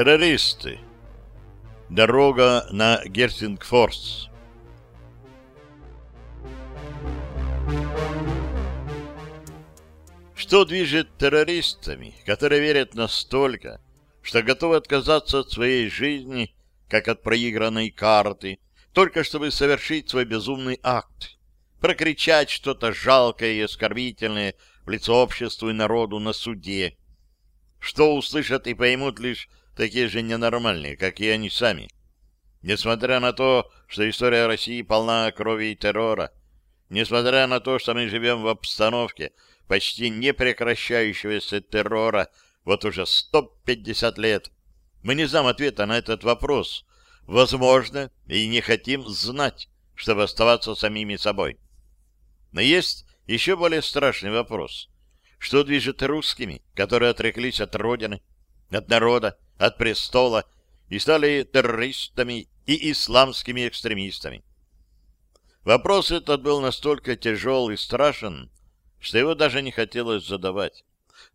Террористы. Дорога на Гельсингфорс. Что движет террористами, которые верят настолько, что готовы отказаться от своей жизни, как от проигранной карты, только чтобы совершить свой безумный акт, прокричать что-то жалкое и оскорбительное в лицо обществу и народу на суде, что услышат и поймут лишь такие же ненормальные, как и они сами. Несмотря на то, что история России полна крови и террора, несмотря на то, что мы живем в обстановке почти непрекращающегося террора вот уже 150 лет, мы не знаем ответа на этот вопрос, возможно, и не хотим знать, чтобы оставаться самими собой. Но есть еще более страшный вопрос. Что движет русскими, которые отреклись от Родины, от народа, от престола и стали террористами и исламскими экстремистами. Вопрос этот был настолько тяжел и страшен, что его даже не хотелось задавать.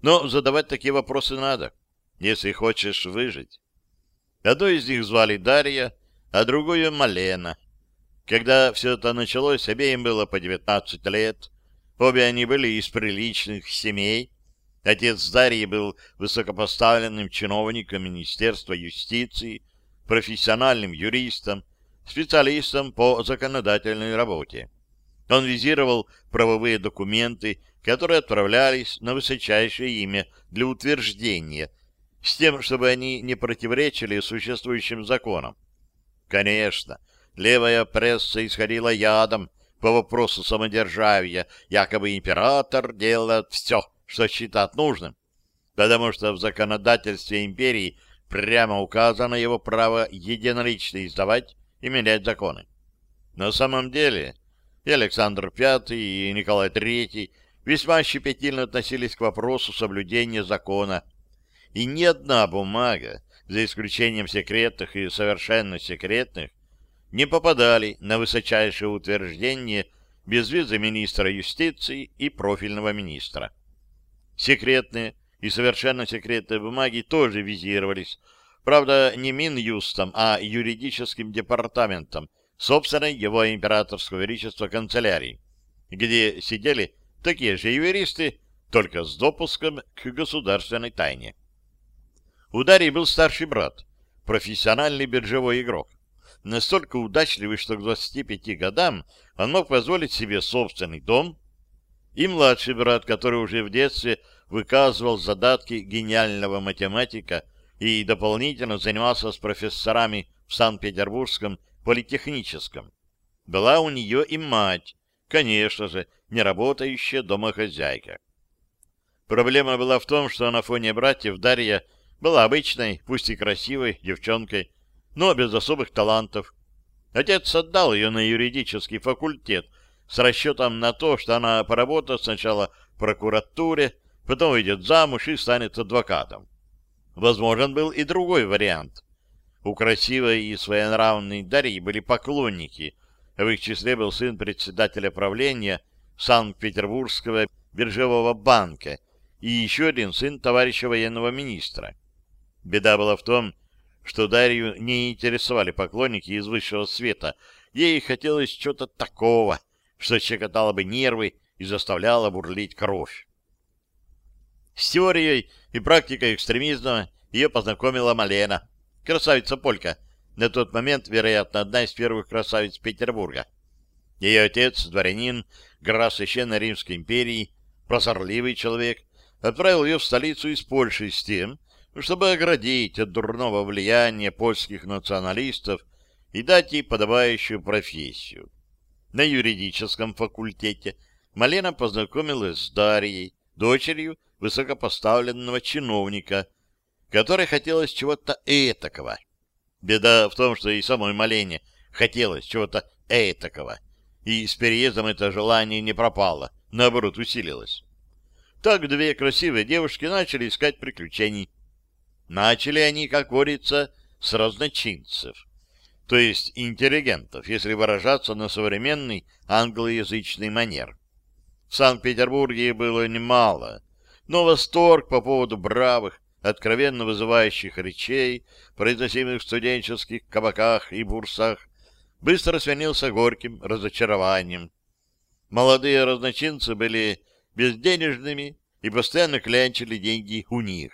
Но задавать такие вопросы надо, если хочешь выжить. Одну из них звали Дарья, а другую — Малена. Когда все это началось, обеим было по 19 лет. Обе они были из приличных семей, Отец Дарьи был высокопоставленным чиновником Министерства юстиции, профессиональным юристом, специалистом по законодательной работе. Он визировал правовые документы, которые отправлялись на высочайшее имя для утверждения, с тем, чтобы они не противоречили существующим законам. Конечно, левая пресса исходила ядом по вопросу самодержавия, якобы император делает все, что считает нужным, потому что в законодательстве империи прямо указано его право единолично издавать и менять законы. На самом деле и Александр V, и Николай III весьма щепетильно относились к вопросу соблюдения закона, и ни одна бумага, за исключением секретных и совершенно секретных, не попадали на высочайшее утверждение без визы министра юстиции и профильного министра. Секретные и совершенно секретные бумаги тоже визировались, правда, не Минюстом, а юридическим департаментом собственной его императорского величества канцелярии, где сидели такие же юристы, только с допуском к государственной тайне. У Дарьи был старший брат, профессиональный биржевой игрок, настолько удачливый, что к 25 годам он мог позволить себе собственный дом, и младший брат, который уже в детстве выказывал задатки гениального математика и дополнительно занимался с профессорами в Санкт-Петербургском политехническом. Была у нее и мать, конечно же, не работающая домохозяйка. Проблема была в том, что на фоне братьев Дарья была обычной, пусть и красивой девчонкой, но без особых талантов. Отец отдал ее на юридический факультет с расчетом на то, что она поработает сначала в прокуратуре, потом выйдет замуж и станет адвокатом. Возможен был и другой вариант. У красивой и своенравной Дарьи были поклонники, в их числе был сын председателя правления Санкт-Петербургского биржевого банка и еще один сын товарища военного министра. Беда была в том, что Дарью не интересовали поклонники из высшего света, ей хотелось чего-то такого, что щекотало бы нервы и заставляло бурлить кровь. С теорией и практикой экстремизма ее познакомила Малена, красавица-полька, на тот момент, вероятно, одна из первых красавиц Петербурга. Ее отец, дворянин, гора Священной Римской империи, прозорливый человек, отправил ее в столицу из Польши с тем, чтобы оградить от дурного влияния польских националистов и дать ей подобающую профессию. На юридическом факультете Малена познакомилась с Дарьей, дочерью высокопоставленного чиновника, которой хотелось чего-то этакого. Беда в том, что и самой Малене хотелось чего-то этакого, и с переездом это желание не пропало, наоборот, усилилось. Так две красивые девушки начали искать приключений. Начали они, как говорится, с разночинцев, то есть интеллигентов, если выражаться на современный англоязычный манер. В Санкт-Петербурге было немало, но восторг по поводу бравых, откровенно вызывающих речей, произносимых в студенческих кабаках и бурсах, быстро сменился горьким разочарованием. Молодые разночинцы были безденежными и постоянно клянчили деньги у них.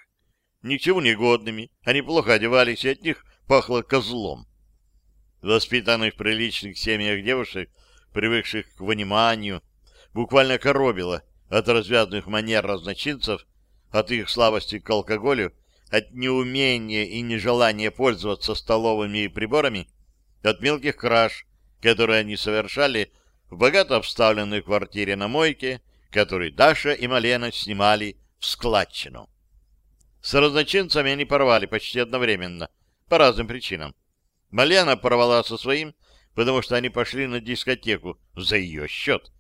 Ни к чему не годными, они плохо одевались, и от них пахло козлом. Воспитанных в приличных семьях девушек, привыкших к вниманию, буквально коробило от развязных манер разночинцев, от их слабости к алкоголю, от неумения и нежелания пользоваться столовыми приборами, от мелких краж, которые они совершали в богато обставленной квартире на мойке, которую Даша и Малена снимали в складчину. С разночинцами они порвали почти одновременно, по разным причинам. Малена порвала со своим, потому что они пошли на дискотеку за ее счет.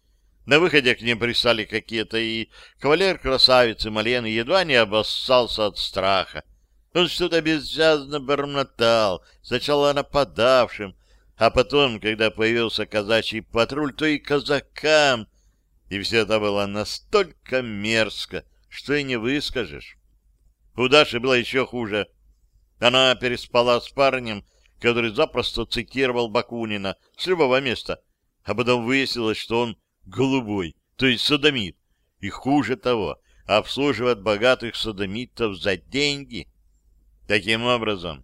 На выходе к ним пристали какие-то, и кавалер красавицы Малены едва не обоссался от страха. Он что-то бессвязно бормотал, сначала нападавшим, а потом, когда появился казачий патруль, то и казакам. И все это было настолько мерзко, что и не выскажешь. У Даши было еще хуже. Она переспала с парнем, который запросто цитировал Бакунина с любого места, а потом выяснилось, что он голубой, то есть садомит, и хуже того, обслуживает богатых садомитов за деньги. Таким образом,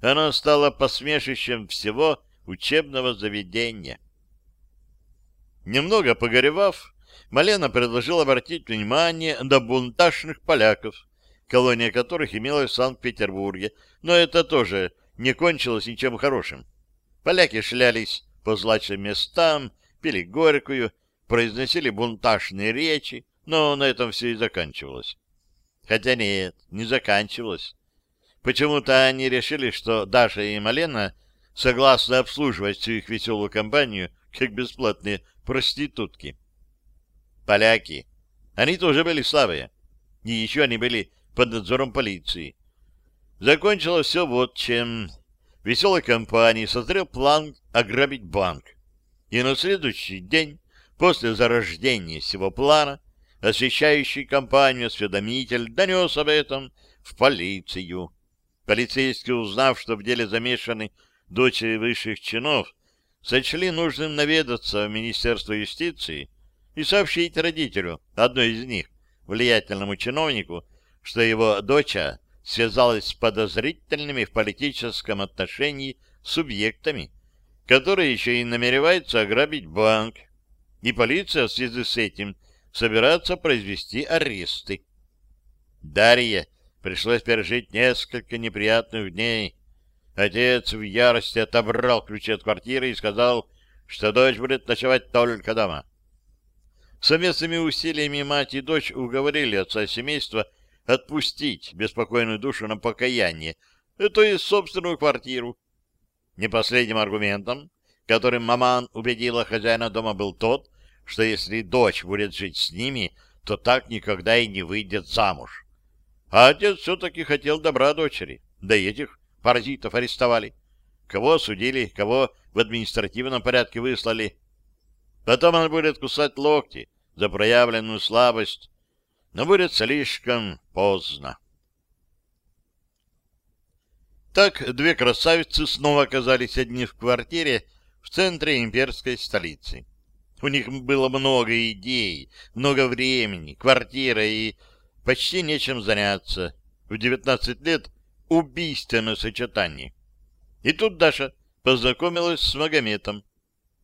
оно стало посмешищем всего учебного заведения. Немного погоревав, Малена предложил обратить внимание на бунтажных поляков, колония которых имелась в Санкт-Петербурге, но это тоже не кончилось ничем хорошим. Поляки шлялись по злачным местам, пили горькую, произносили бунтажные речи, но на этом все и заканчивалось. Хотя нет, не заканчивалось. Почему-то они решили, что Даша и Малена согласны обслуживать всю их веселую компанию, как бесплатные проститутки. Поляки. Они тоже были слабые. И еще они были под надзором полиции. Закончилось все вот чем. Веселой компании созрел план ограбить банк. И на следующий день, после зарождения всего плана, освещающий компанию осведомитель донес об этом в полицию. Полицейские, узнав, что в деле замешаны дочери высших чинов, сочли нужным наведаться в Министерство юстиции и сообщить родителю, одной из них, влиятельному чиновнику, что его доча связалась с подозрительными в политическом отношении субъектами, которые еще и намереваются ограбить банк, и полиция в связи с этим собирается произвести аресты. Дарье пришлось пережить несколько неприятных дней. Отец в ярости отобрал ключи от квартиры и сказал, что дочь будет ночевать только дома. Совместными усилиями мать и дочь уговорили отца семейства отпустить беспокойную душу на покаяние, то есть собственную квартиру. Не последним аргументом, которым маман убедила хозяина дома, был тот, что если дочь будет жить с ними, то так никогда и не выйдет замуж. А отец все-таки хотел добра дочери, да и этих паразитов арестовали. Кого осудили, кого в административном порядке выслали. Потом он будет кусать локти за проявленную слабость, но будет слишком поздно. Так две красавицы снова оказались одни в квартире в центре имперской столицы. У них было много идей, много времени, квартира и почти нечем заняться. В 19 лет убийственное сочетание. И тут Даша познакомилась с Магометом.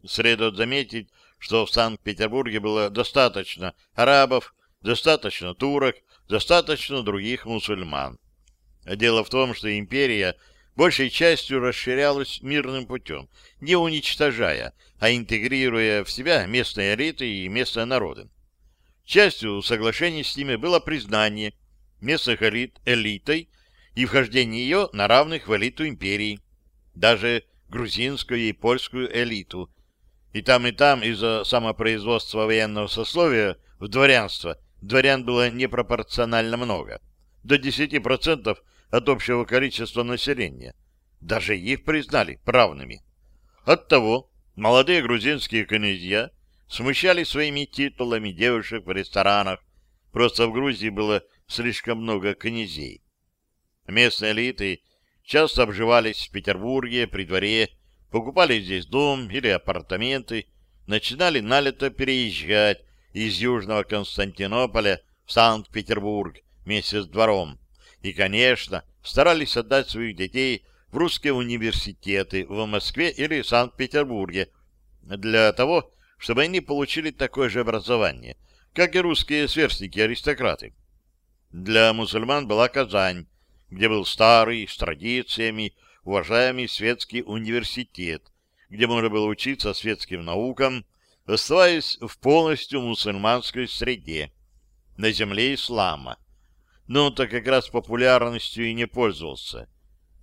Следует заметить, что в Санкт-Петербурге было достаточно арабов, достаточно турок, достаточно других мусульман. Дело в том, что империя большей частью расширялась мирным путем, не уничтожая, а интегрируя в себя местные элиты и местные народы. Частью соглашений с ними было признание местных элит элитой и вхождение ее на равных в элиту империи, даже грузинскую и польскую элиту, и там, и там из-за самопроизводства военного сословия в дворянство дворян было непропорционально много, до 10% от общего количества населения. Даже их признали правными. Оттого молодые грузинские князья смущали своими титулами девушек в ресторанах. Просто в Грузии было слишком много князей. Местные элиты часто обживались в Петербурге при дворе, покупали здесь дом или апартаменты, начинали налето переезжать из Южного Константинополя в Санкт-Петербург вместе с двором. И, конечно, старались отдать своих детей в русские университеты в Москве или Санкт-Петербурге для того, чтобы они получили такое же образование, как и русские сверстники-аристократы. Для мусульман была Казань, где был старый, с традициями, уважаемый светский университет, где можно было учиться светским наукам, оставаясь в полностью мусульманской среде, на земле ислама. Но он-то как раз популярностью и не пользовался.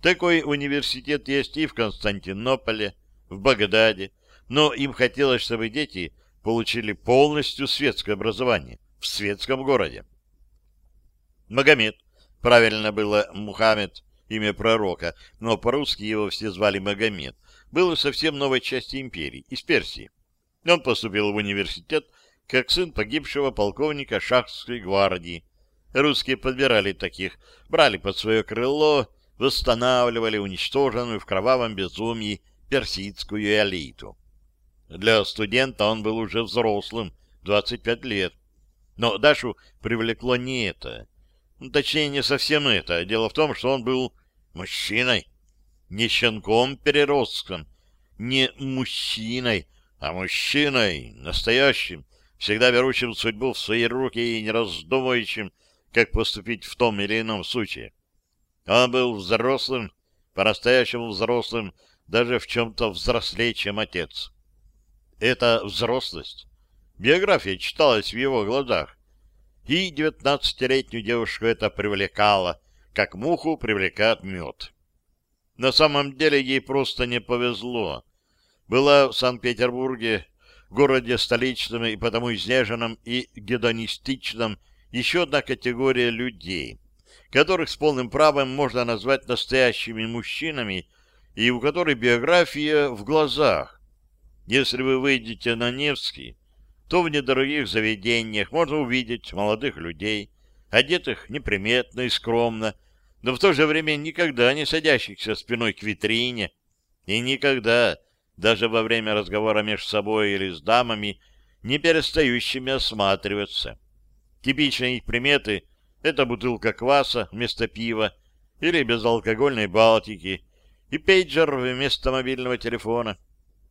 Такой университет есть и в Константинополе, в Багдаде, но им хотелось, чтобы дети получили полностью светское образование в светском городе. Магомед, правильно было Мухаммед, имя пророка, но по-русски его все звали Магомед, был совсем новой части империи, из Персии. Он поступил в университет как сын погибшего полковника шахской гвардии. Русские подбирали таких, брали под свое крыло, восстанавливали уничтоженную в кровавом безумии персидскую элиту. Для студента он был уже взрослым, 25 лет. Но Дашу привлекло не это. Ну, точнее, не совсем это. Дело в том, что он был мужчиной. Не щенком-переростком, не мужчиной, а мужчиной, настоящим, всегда берущим судьбу в свои руки и не раздумывающим, как поступить в том или ином случае. Он был взрослым, по-настоящему взрослым, даже в чем-то взрослее, чем отец. Это взрослость. Биография читалась в его глазах. И девятнадцатилетнюю девушку это привлекало, как муху привлекает мед. На самом деле ей просто не повезло. Была в Санкт-Петербурге, городе столичном и потому изнеженном и гедонистичном, еще одна категория людей, которых с полным правом можно назвать настоящими мужчинами и у которых биография в глазах. Если вы выйдете на Невский, то в недорогих заведениях можно увидеть молодых людей, одетых неприметно и скромно, но в то же время никогда не садящихся спиной к витрине и никогда даже во время разговора между собой или с дамами, не перестающими осматриваться. Типичные их приметы — это бутылка кваса вместо пива или безалкогольной балтики и пейджер вместо мобильного телефона.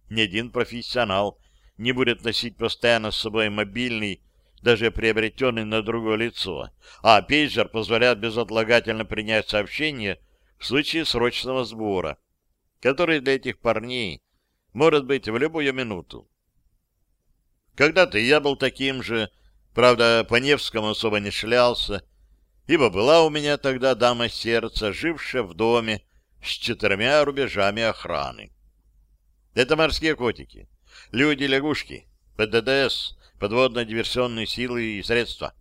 Ни один профессионал не будет носить постоянно с собой мобильный, даже приобретенный на другое лицо, а пейджер позволяет безотлагательно принять сообщение в случае срочного сбора, который для этих парней может быть в любую минуту. Когда-то я был таким же, правда, по Невскому особо не шлялся, ибо была у меня тогда дама сердца, жившая в доме с четырьмя рубежами охраны. Это морские котики, люди-лягушки, ПДДС, подводно-диверсионные силы и средства.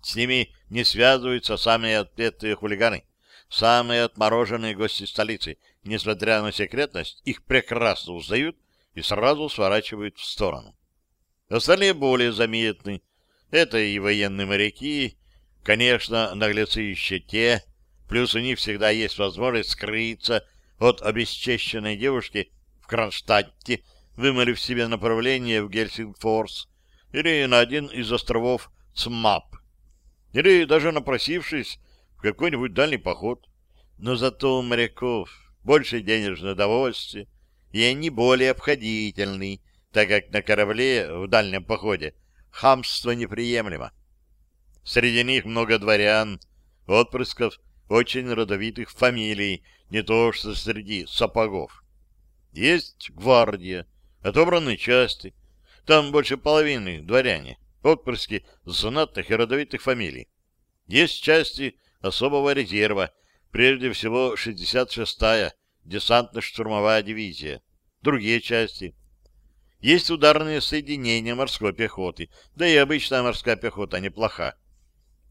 С ними не связываются самые отпетые хулиганы, самые отмороженные гости столицы — несмотря на секретность, их прекрасно узнают и сразу сворачивают в сторону. Остальные более заметны. Это и военные моряки, конечно, наглецы еще те, плюс у них всегда есть возможность скрыться от обесчещенной девушки в Кронштадте, вымолив себе направление в Гельсингфорс или на один из островов Цмап, или даже напросившись в какой-нибудь дальний поход. Но зато у моряков больше денежного довольствия, и они более обходительны, так как на корабле в дальнем походе хамство неприемлемо. Среди них много дворян, отпрысков очень родовитых фамилий, не то что среди сапогов. Есть гвардия, отобранные части, там больше половины дворяне, отпрыски знатных и родовитых фамилий. Есть части особого резерва, Прежде всего 66-я десантно-штурмовая дивизия, другие части. Есть ударные соединения морской пехоты, да и обычная морская пехота неплоха.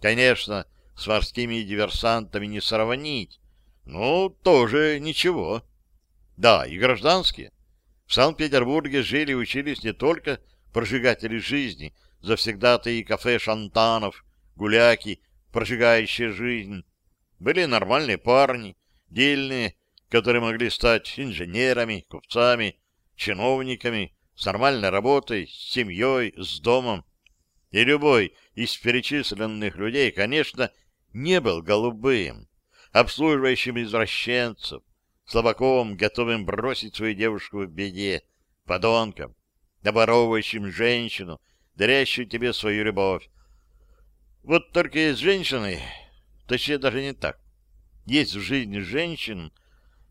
Конечно, с морскими диверсантами не сравнить, но тоже ничего. Да, и гражданские. В Санкт-Петербурге жили и учились не только прожигатели жизни, завсегдатые кафе шантанов, гуляки, прожигающие жизнь, Были нормальные парни, дельные, которые могли стать инженерами, купцами, чиновниками, с нормальной работой, с семьей, с домом. И любой из перечисленных людей, конечно, не был голубым, обслуживающим извращенцев, слабаком, готовым бросить свою девушку в беде, подонком, оборовывающим женщину, дарящую тебе свою любовь. Вот только есть женщины, точнее даже не так. Есть в жизни женщин,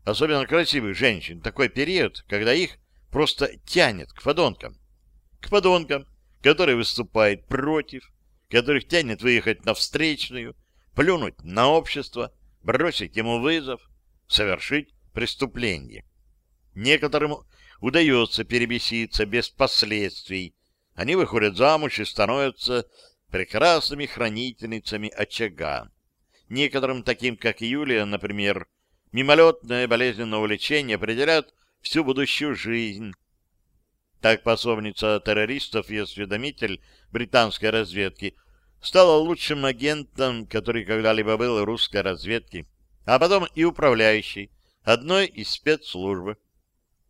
особенно красивых женщин, такой период, когда их просто тянет к подонкам. К подонкам, которые выступают против, которых тянет выехать на встречную, плюнуть на общество, бросить ему вызов, совершить преступление. Некоторым удается перебеситься без последствий. Они выходят замуж и становятся прекрасными хранительницами очага. Некоторым, таким как Юлия, например, мимолетное болезненное увлечение определяет всю будущую жизнь. Так пособница террористов и осведомитель британской разведки стала лучшим агентом, который когда-либо был русской разведке, а потом и управляющий одной из спецслужб.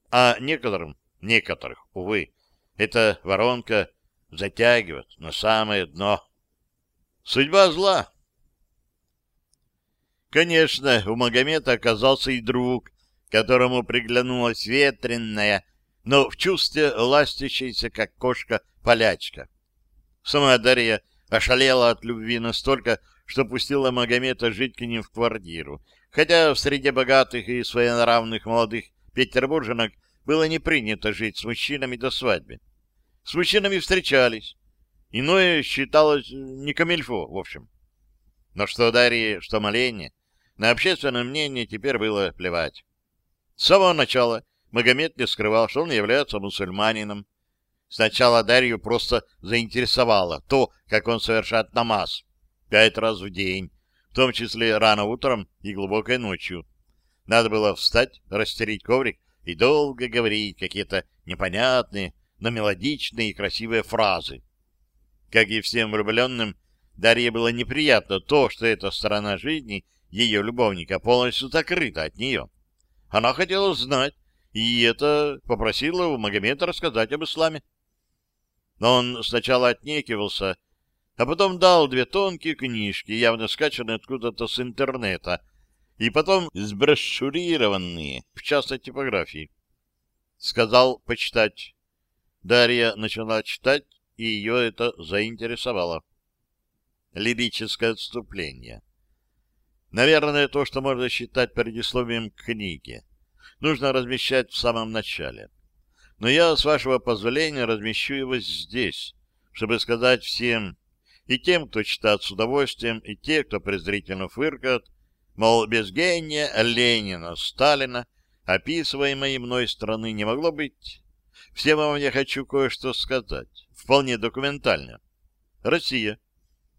А некоторым, некоторых, увы, эта воронка затягивает на самое дно. Судьба зла. Конечно, у Магомета оказался и друг, которому приглянулась ветренная, но в чувстве ластящаяся, как кошка, полячка. Сама Дарья ошалела от любви настолько, что пустила Магомета жить к ним в квартиру, хотя в среде богатых и своенравных молодых петербурженок было не принято жить с мужчинами до свадьбы. С мужчинами встречались. Иное считалось не камильфо, в общем. Но что Дарье, что Малене, на общественное мнение теперь было плевать. С самого начала Магомед не скрывал, что он является мусульманином. Сначала Дарью просто заинтересовало то, как он совершает намаз пять раз в день, в том числе рано утром и глубокой ночью. Надо было встать, растереть коврик и долго говорить какие-то непонятные, но мелодичные и красивые фразы. Как и всем влюбленным, Дарье было неприятно то, что эта сторона жизни ее любовника полностью закрыта от нее. Она хотела знать, и это попросила у Магомета рассказать об исламе. Но он сначала отнекивался, а потом дал две тонкие книжки, явно скачанные откуда-то с интернета, и потом сброшюрированные в частной типографии. Сказал почитать. Дарья начала читать, и ее это заинтересовало. Лирическое отступление. Наверное, то, что можно считать предисловием к книге, нужно размещать в самом начале. Но я, с вашего позволения, размещу его здесь, чтобы сказать всем, и тем, кто читает с удовольствием, и те, кто презрительно фыркает, мол, без гения Ленина, Сталина, описываемой мной страны не могло быть. Всем вам я хочу кое-что сказать, вполне документально. Россия.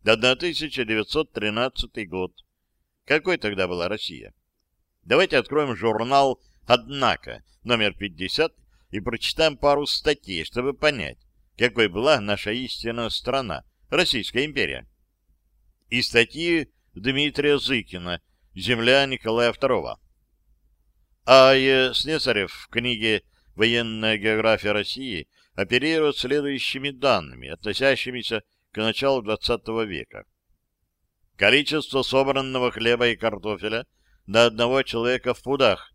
1913 год. Какой тогда была Россия? Давайте откроем журнал «Однако», номер 50, и прочитаем пару статей, чтобы понять, какой была наша истинная страна, Российская империя. И статьи Дмитрия Зыкина «Земля Николая II». А. Е. Снесарев в книге «Военная география России» оперирует следующими данными, относящимися к началу XX века. Количество собранного хлеба и картофеля на одного человека в пудах.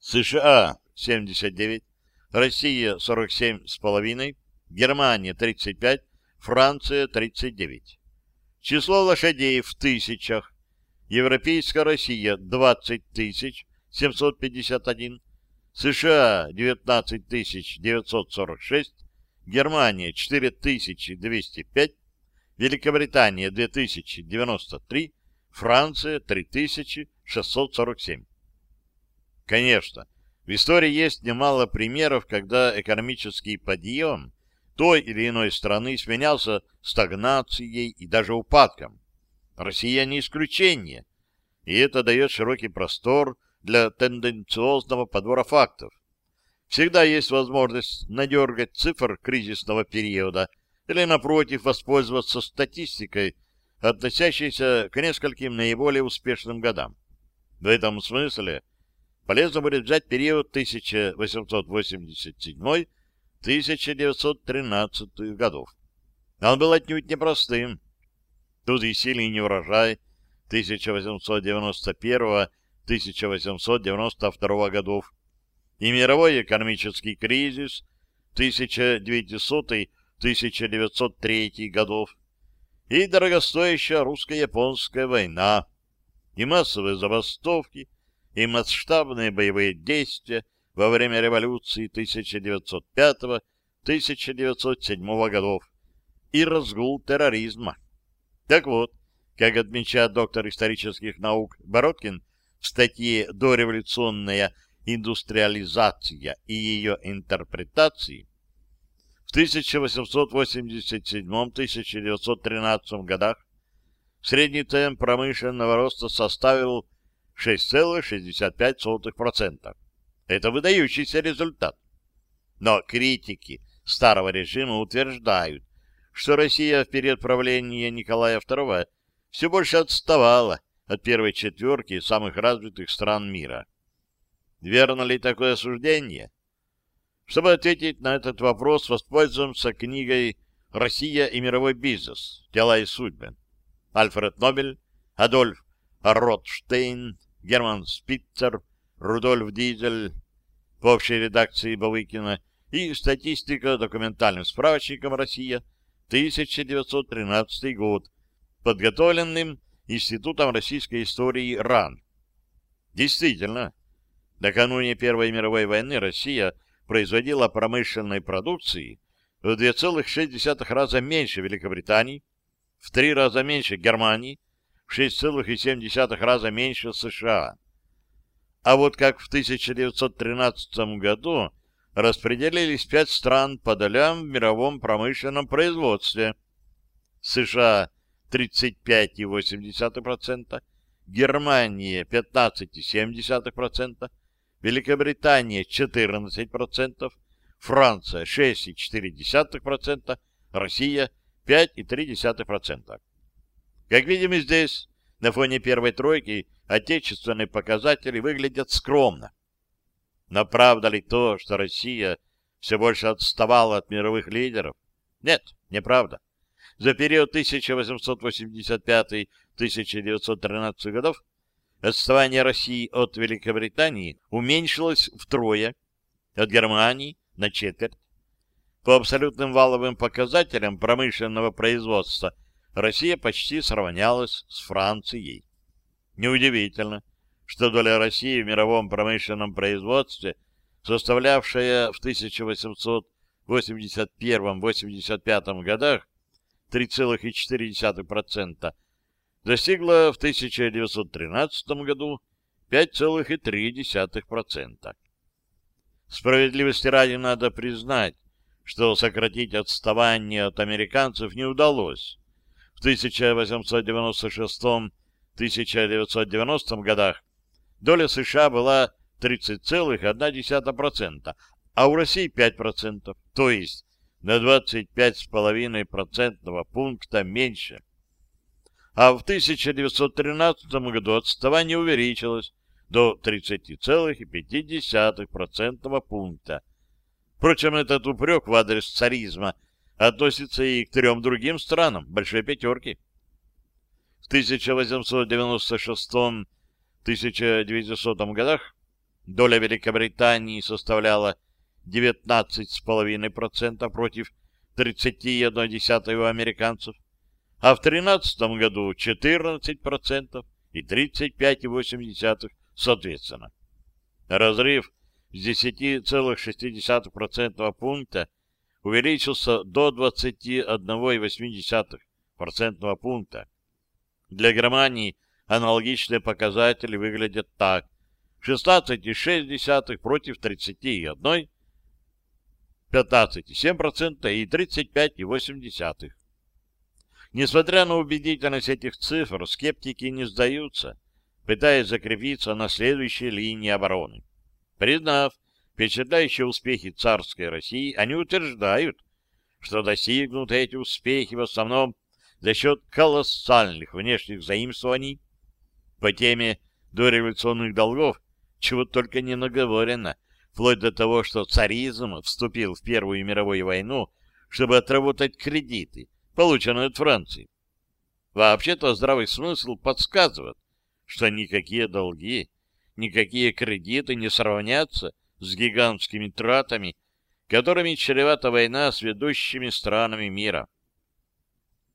США 79, Россия 47,5, Германия 35, Франция 39. Число лошадей в тысячах. Европейская Россия 20 тысяч 751, США 19 946, Германия 4205, Великобритания 2093, Франция 3647. Конечно, в истории есть немало примеров, когда экономический подъем той или иной страны сменялся стагнацией и даже упадком. Россия не исключение, и это дает широкий простор для тенденциозного подбора фактов. Всегда есть возможность надергать цифр кризисного периода или, напротив, воспользоваться статистикой, относящиеся к нескольким наиболее успешным годам. В этом смысле полезно будет взять период 1887-1913 годов. Он был отнюдь непростым. Тут и сильный неурожай 1891-1892 годов, и мировой экономический кризис 1900-1903 годов, и дорогостоящая русско-японская война, и массовые забастовки, и масштабные боевые действия во время революции 1905-1907 годов, и разгул терроризма. Так вот, как отмечает доктор исторических наук Бородкин в статье «Дореволюционная индустриализация и ее интерпретации», в 1887-1913 годах средний темп промышленного роста составил 6,65%. Это выдающийся результат. Но критики старого режима утверждают, что Россия в период правления Николая II все больше отставала от первой четверки самых развитых стран мира. Верно ли такое суждение? Чтобы ответить на этот вопрос, воспользуемся книгой «Россия и мировой бизнес. Дела и судьбы». Альфред Нобель, Адольф Ротштейн, Герман Спитцер, Рудольф Дизель в общей редакции Бавыкина и статистика документальным справочником «Россия» 1913 год, подготовленным Институтом российской истории РАН. Действительно, накануне Первой мировой войны Россия производила промышленной продукции в 2,6 раза меньше Великобритании, в 3 раза меньше Германии, в 6,7 раза меньше США. А вот как в 1913 году распределились пять стран по долям в мировом промышленном производстве. США 35,8%, Германия 15,7%, Великобритания 14%, Франция 6,4%, Россия 5,3%. Как видим и здесь, на фоне первой тройки отечественные показатели выглядят скромно. Но правда ли то, что Россия все больше отставала от мировых лидеров? Нет, неправда за период 1885-1913 годов отставание России от Великобритании уменьшилось втрое, от Германии на четверть. По абсолютным валовым показателям промышленного производства Россия почти сравнялась с Францией. Неудивительно, что доля России в мировом промышленном производстве, составлявшая в 1881-85 годах 3,4%, достигла в 1913 году 5,3%. Справедливости ради надо признать, что сократить отставание от американцев не удалось. В 1896-1990 годах доля США была 30,1%, а у России 5%, то есть на 25,5% пункта меньше. А в 1913 году отставание увеличилось до 30,5% пункта. Впрочем, этот упрек в адрес царизма относится и к трем другим странам Большой Пятерки. В 1896-1900 годах доля Великобритании составляла 19,5% против 31,1% у американцев, а в 2013 году 14% и 35,8% соответственно. Разрыв с 10,6% пункта увеличился до 21,8% пункта. Для Германии аналогичные показатели выглядят так. 16,6 против 31 15,7% и 35,8%. Несмотря на убедительность этих цифр, скептики не сдаются, пытаясь закрепиться на следующей линии обороны. Признав впечатляющие успехи царской России, они утверждают, что достигнуты эти успехи в основном за счет колоссальных внешних заимствований по теме дореволюционных долгов, чего только не наговорено, вплоть до того, что царизм вступил в Первую мировую войну, чтобы отработать кредиты, полученные от Франции. Вообще-то здравый смысл подсказывает, что никакие долги, никакие кредиты не сравнятся с гигантскими тратами, которыми чревата война с ведущими странами мира.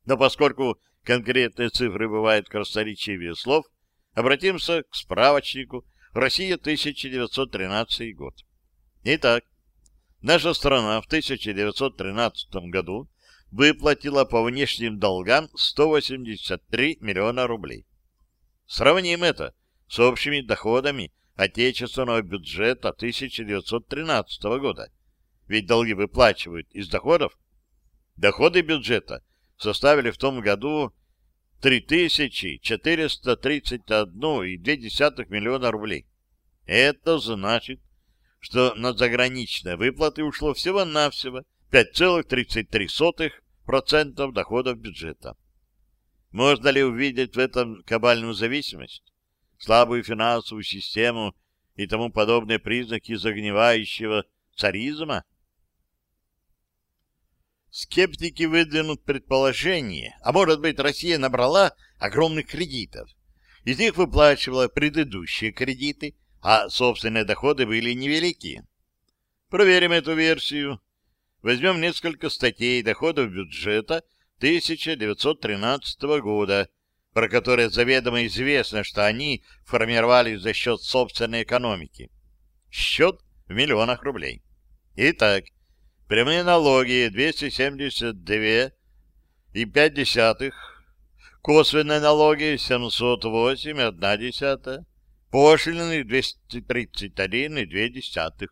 Но поскольку конкретные цифры бывают красноречивее слов, обратимся к справочнику «Россия, 1913 год». Итак, наша страна в 1913 году выплатила по внешним долгам 183 миллиона рублей. Сравним это с общими доходами отечественного бюджета 1913 года. Ведь долги выплачивают из доходов. Доходы бюджета составили в том году 3431,2 миллиона рублей. Это значит, что на заграничные выплаты ушло всего-навсего 5,33% доходов бюджета. Можно ли увидеть в этом кабальную зависимость, слабую финансовую систему и тому подобные признаки загнивающего царизма? Скептики выдвинут предположение, а может быть Россия набрала огромных кредитов. Из них выплачивала предыдущие кредиты, а собственные доходы были невелики. Проверим эту версию. Возьмем несколько статей доходов бюджета 1913 года, про которые заведомо известно, что они формировались за счет собственной экономики. Счет в миллионах рублей. Итак, прямые налоги 272,5, косвенные налоги 708,1, пошлины 231,2,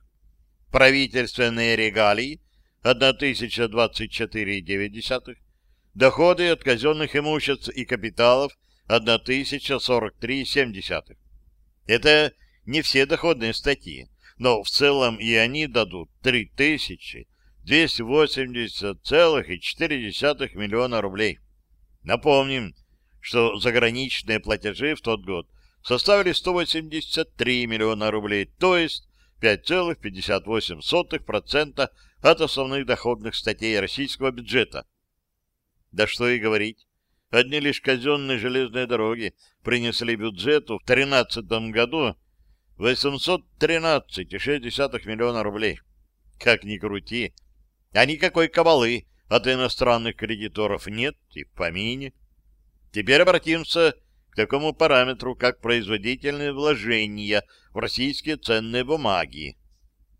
правительственные регалии 1024,9, доходы от казенных имуществ и капиталов 1043,7. Это не все доходные статьи, но в целом и они дадут 3280,4 миллиона рублей. Напомним, что заграничные платежи в тот год составили 183 миллиона рублей, то есть 5,58% от основных доходных статей российского бюджета. Да что и говорить. Одни лишь казенные железные дороги принесли бюджету в 2013 году 813,6 миллиона рублей. Как ни крути, а никакой кабалы от иностранных кредиторов нет и в помине. Теперь обратимся к такому параметру, как производительные вложения в российские ценные бумаги.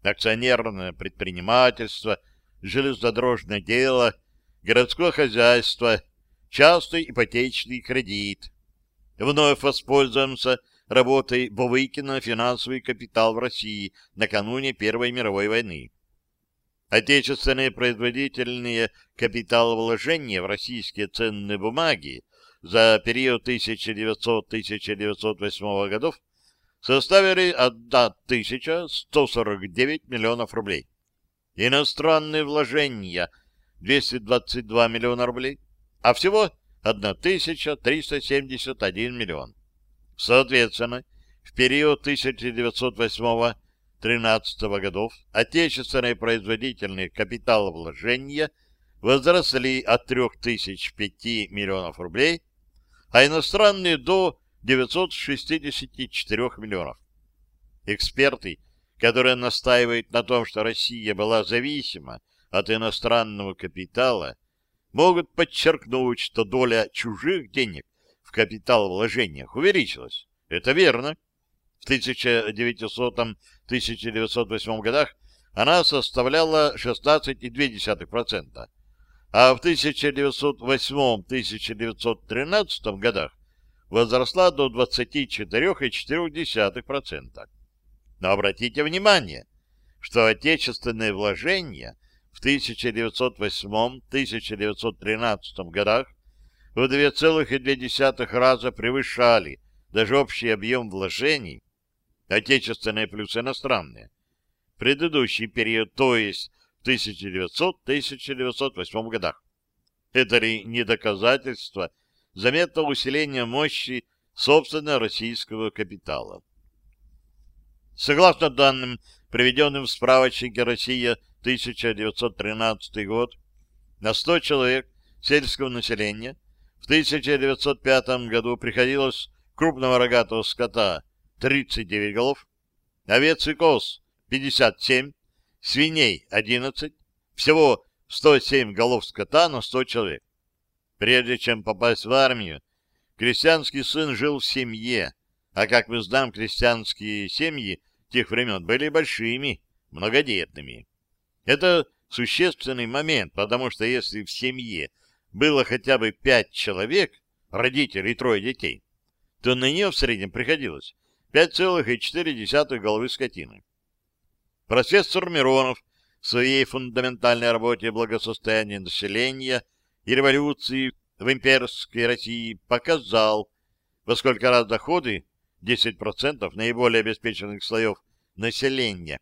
Акционерное предпринимательство, железнодорожное дело — городское хозяйство, частый ипотечный кредит. Вновь воспользуемся работой Бовыкина «Финансовый капитал в России» накануне Первой мировой войны. Отечественные производительные капиталовложения в российские ценные бумаги за период 1900-1908 годов составили 1149 миллионов рублей. Иностранные вложения – 222 миллиона рублей, а всего 1371 миллион. Соответственно, в период 1908-13 годов отечественные производительные капиталовложения возросли от 3005 миллионов рублей, а иностранные до 964 миллионов. Эксперты, которые настаивают на том, что Россия была зависима от иностранного капитала могут подчеркнуть, что доля чужих денег в капитал-вложениях увеличилась. Это верно. В 1900-1908 годах она составляла 16,2%, а в 1908-1913 годах возросла до 24,4%. Но обратите внимание, что отечественные вложения в 1908-1913 годах в 2,2 раза превышали даже общий объем вложений, отечественные плюс иностранные, предыдущий период, то есть в 1900-1908 годах. Это ли не доказательство заметного усиления мощи собственно российского капитала? Согласно данным, приведенным в справочнике «Россия 1913 год», на 100 человек сельского населения в 1905 году приходилось крупного рогатого скота 39 голов, овец и коз 57, свиней 11, всего 107 голов скота на 100 человек. Прежде чем попасть в армию, крестьянский сын жил в семье, а, как мы знаем, крестьянские семьи тех времен были большими, многодетными. Это существенный момент, потому что если в семье было хотя бы пять человек, родителей и трое детей, то на нее в среднем приходилось 5,4 головы скотины. Профессор Миронов в своей фундаментальной работе «Благосостояние населения» и революции в имперской России показал, во сколько раз доходы 10% наиболее обеспеченных слоев населения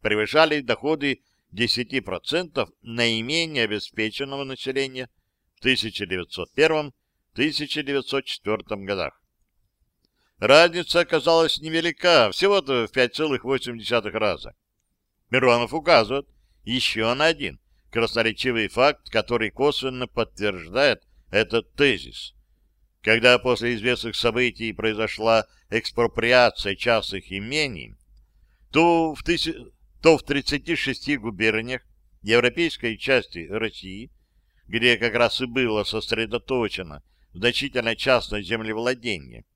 превышали доходы 10% наименее обеспеченного населения в 1901-1904 годах. Разница оказалась невелика, всего-то в 5,8 раза. Миронов указывает еще на один красноречивый факт, который косвенно подтверждает этот тезис. Когда после известных событий произошла экспроприация частных имений, то в, тысяч... то в 36 губерниях европейской части России, где как раз и было сосредоточено значительное частное землевладение,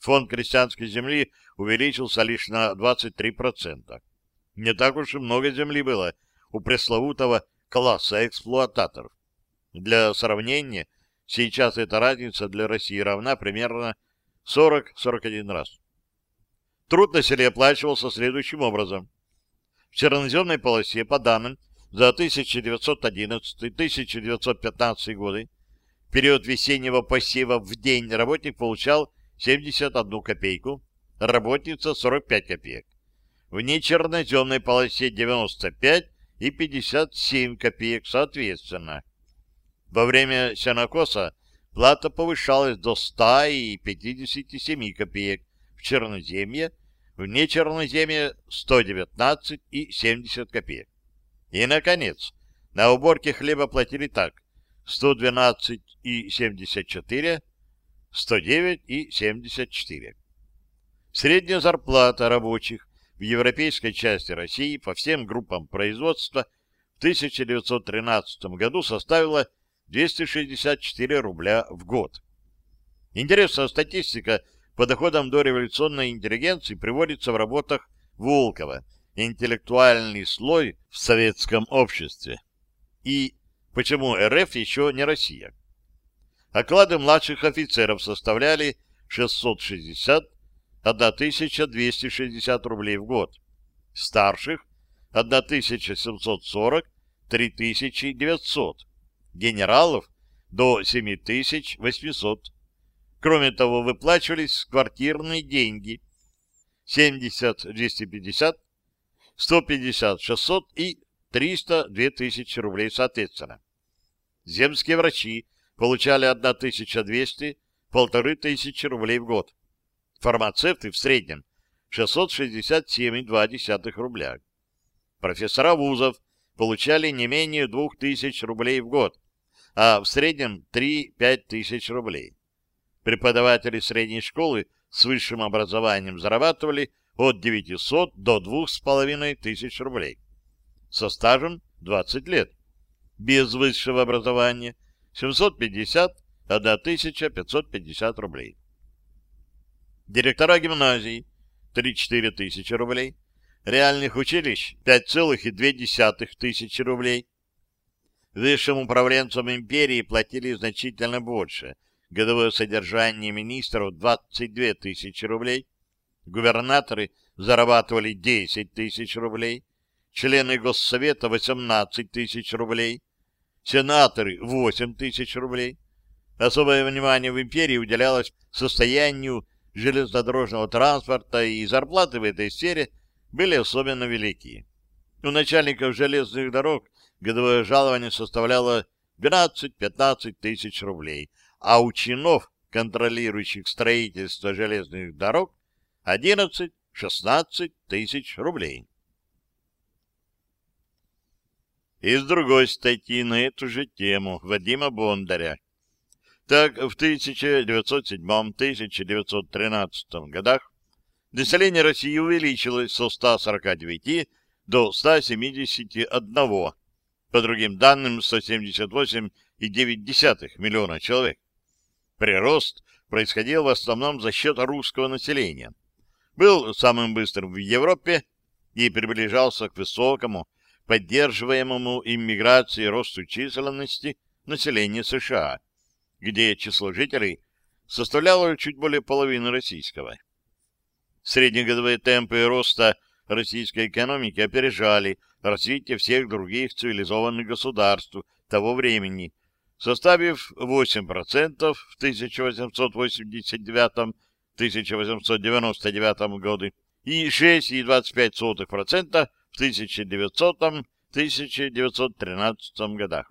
фонд крестьянской земли увеличился лишь на 23%. Не так уж и много земли было у пресловутого класса эксплуататоров. Для сравнения, сейчас эта разница для России равна примерно 40-41 раз. Труд на селе оплачивался следующим образом. В черноземной полосе, по данным за 1911-1915 годы, в период весеннего посева в день работник получал 71 копейку, работница 45 копеек. В нечерноземной полосе 95 и 57 копеек соответственно. Во время сенокоса плата повышалась до 100 и 57 копеек в черноземье, в нечерноземье 119 и 70 копеек. И, наконец, на уборке хлеба платили так 112 и 74 109 и 74. Средняя зарплата рабочих в европейской части России по всем группам производства в 1913 году составила 264 рубля в год. Интересная статистика по доходам до революционной интеллигенции приводится в работах Волкова «Интеллектуальный слой в советском обществе» и «Почему РФ еще не Россия?» Оклады младших офицеров составляли 660 1260 рублей в год, старших 1740 3900, генералов до 7800. Кроме того, выплачивались квартирные деньги 70 250, 150 600 и 300 2000 рублей соответственно. Земские врачи получали 1200, полторы тысячи рублей в год. Фармацевты в среднем 667,2 рубля. Профессора вузов получали не менее 2000 рублей в год, а в среднем 3-5 тысяч рублей. Преподаватели средней школы с высшим образованием зарабатывали от 900 до 2500 рублей. Со стажем 20 лет. Без высшего образования 750 1550 рублей. Директора гимназий 3-4 тысячи рублей. Реальных училищ 5,2 тысячи рублей. Высшим управленцам империи платили значительно больше. Годовое содержание министров 22 тысячи рублей. Губернаторы зарабатывали 10 тысяч рублей. Члены Госсовета 18 тысяч рублей сенаторы — 8 тысяч рублей. Особое внимание в империи уделялось состоянию железнодорожного транспорта, и зарплаты в этой сфере были особенно велики. У начальников железных дорог годовое жалование составляло 12-15 тысяч рублей, а у чинов, контролирующих строительство железных дорог, 11-16 тысяч рублей. Из другой статьи на эту же тему Вадима Бондаря. Так, в 1907-1913 годах население России увеличилось со 149 до 171, по другим данным 178,9 миллиона человек. Прирост происходил в основном за счет русского населения. Был самым быстрым в Европе и приближался к высокому, поддерживаемому иммиграцией росту численности населения США, где число жителей составляло чуть более половины российского. Среднегодовые темпы роста российской экономики опережали развитие всех других цивилизованных государств того времени, составив 8% в 1889-1899 годы и 6,25% в 1900-1913 годах.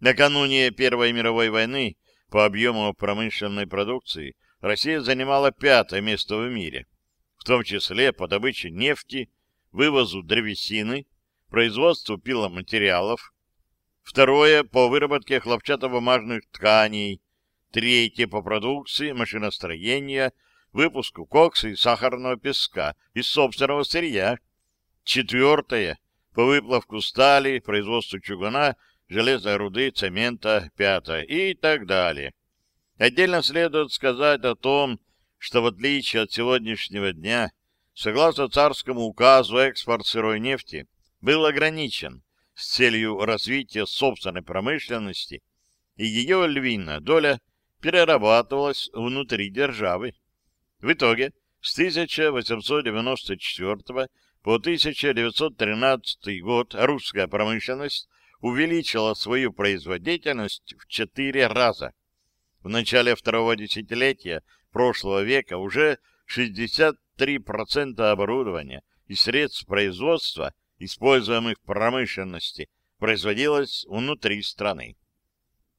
Накануне Первой мировой войны по объему промышленной продукции Россия занимала пятое место в мире, в том числе по добыче нефти, вывозу древесины, производству пиломатериалов, второе по выработке хлопчатобумажных тканей, третье по продукции машиностроения, выпуску кокса и сахарного песка из собственного сырья, четвертое по выплавку стали, производству чугуна, железной руды, цемента, пятое и так далее. Отдельно следует сказать о том, что в отличие от сегодняшнего дня, согласно царскому указу, экспорт сырой нефти был ограничен с целью развития собственной промышленности, и ее львиная доля перерабатывалась внутри державы. В итоге с 1894 по 1913 год русская промышленность увеличила свою производительность в четыре раза. В начале второго десятилетия прошлого века уже 63% оборудования и средств производства используемых в промышленности, производилось внутри страны.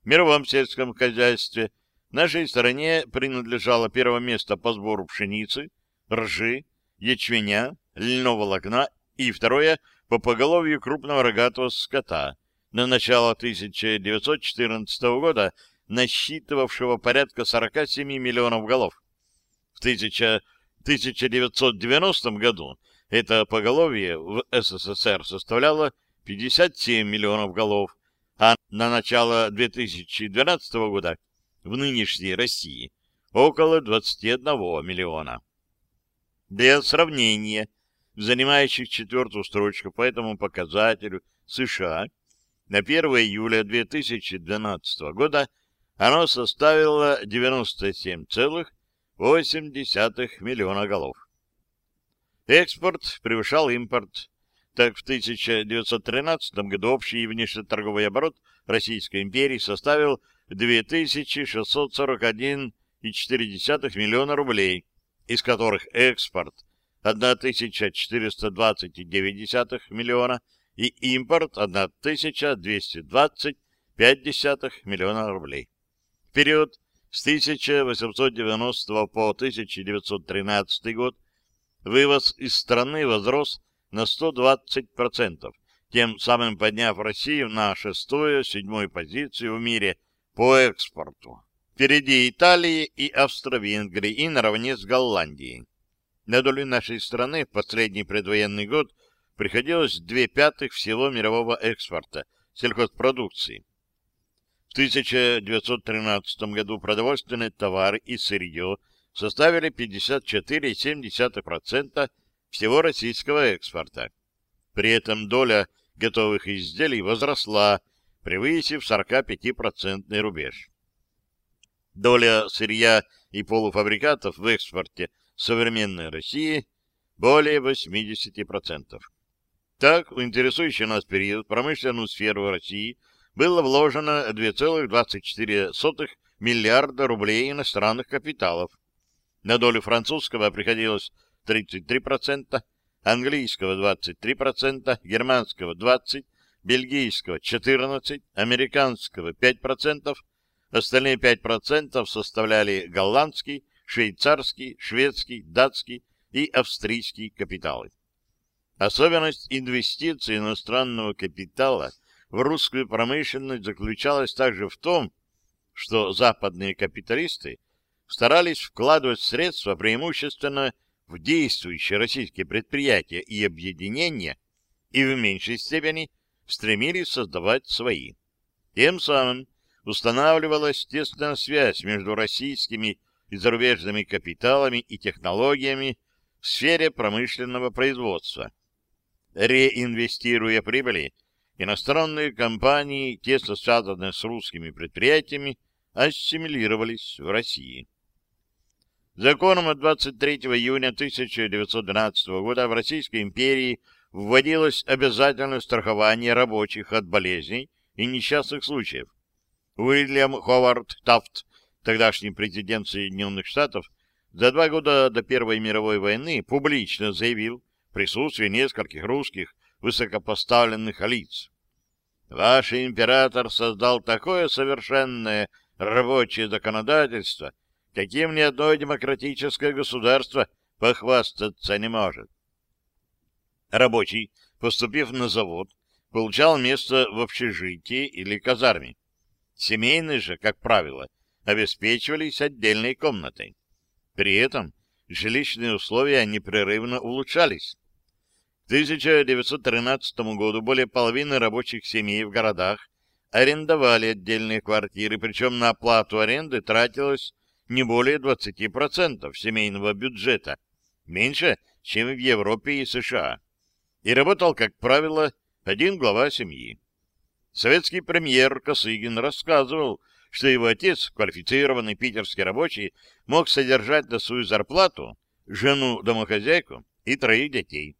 В мировом сельском хозяйстве нашей стране принадлежало первое место по сбору пшеницы, ржи, ячменя, льняного волокна и второе по поголовью крупного рогатого скота на начало 1914 года насчитывавшего порядка 47 миллионов голов. В 1990 году это поголовье в СССР составляло 57 миллионов голов, а на начало 2012 года в нынешней России около 21 миллиона. Для сравнения, занимающих четвертую строчку по этому показателю США на 1 июля 2012 года оно составило 97,8 миллиона голов. Экспорт превышал импорт. Так, в 1913 году общий внешнеторговый оборот Российской империи составил 2641,4 миллиона рублей, из которых экспорт 1420,9 миллиона и импорт 1220,5 миллиона рублей. В период с 1890 по 1913 год вывоз из страны возрос на 120%, тем самым подняв Россию на шестую-седьмую позицию в мире по экспорту. Впереди Италии и Австро-Венгрии и наравне с Голландией. На долю нашей страны в последний предвоенный год приходилось две пятых всего мирового экспорта сельхозпродукции. В 1913 году продовольственные товары и сырье – составили 54,7% всего российского экспорта. При этом доля готовых изделий возросла, превысив 45% рубеж. Доля сырья и полуфабрикатов в экспорте современной России более 80%. Так, в интересующий нас период промышленную сферу России было вложено 2,24 миллиарда рублей иностранных капиталов, на долю французского приходилось 33%, английского 23%, германского 20%, бельгийского 14%, американского 5%, остальные 5% составляли голландский, швейцарский, шведский, датский и австрийский капиталы. Особенность инвестиций иностранного капитала в русскую промышленность заключалась также в том, что западные капиталисты старались вкладывать средства преимущественно в действующие российские предприятия и объединения и в меньшей степени стремились создавать свои. Тем самым устанавливалась тесная связь между российскими и зарубежными капиталами и технологиями в сфере промышленного производства. Реинвестируя прибыли, иностранные компании, тесно связанные с русскими предприятиями, ассимилировались в России. Законом от 23 июня 1912 года в Российской империи вводилось обязательное страхование рабочих от болезней и несчастных случаев. Уильям Ховард Тафт, тогдашний президент Соединенных Штатов, за два года до Первой мировой войны публично заявил присутствии нескольких русских высокопоставленных лиц. Ваш император создал такое совершенное рабочее законодательство, каким ни одно демократическое государство похвастаться не может. Рабочий, поступив на завод, получал место в общежитии или казарме. Семейные же, как правило, обеспечивались отдельной комнатой. При этом жилищные условия непрерывно улучшались. К 1913 году более половины рабочих семей в городах арендовали отдельные квартиры, причем на оплату аренды тратилось не более 20% семейного бюджета, меньше, чем в Европе и США. И работал, как правило, один глава семьи. Советский премьер Косыгин рассказывал, что его отец, квалифицированный питерский рабочий, мог содержать на свою зарплату жену-домохозяйку и троих детей,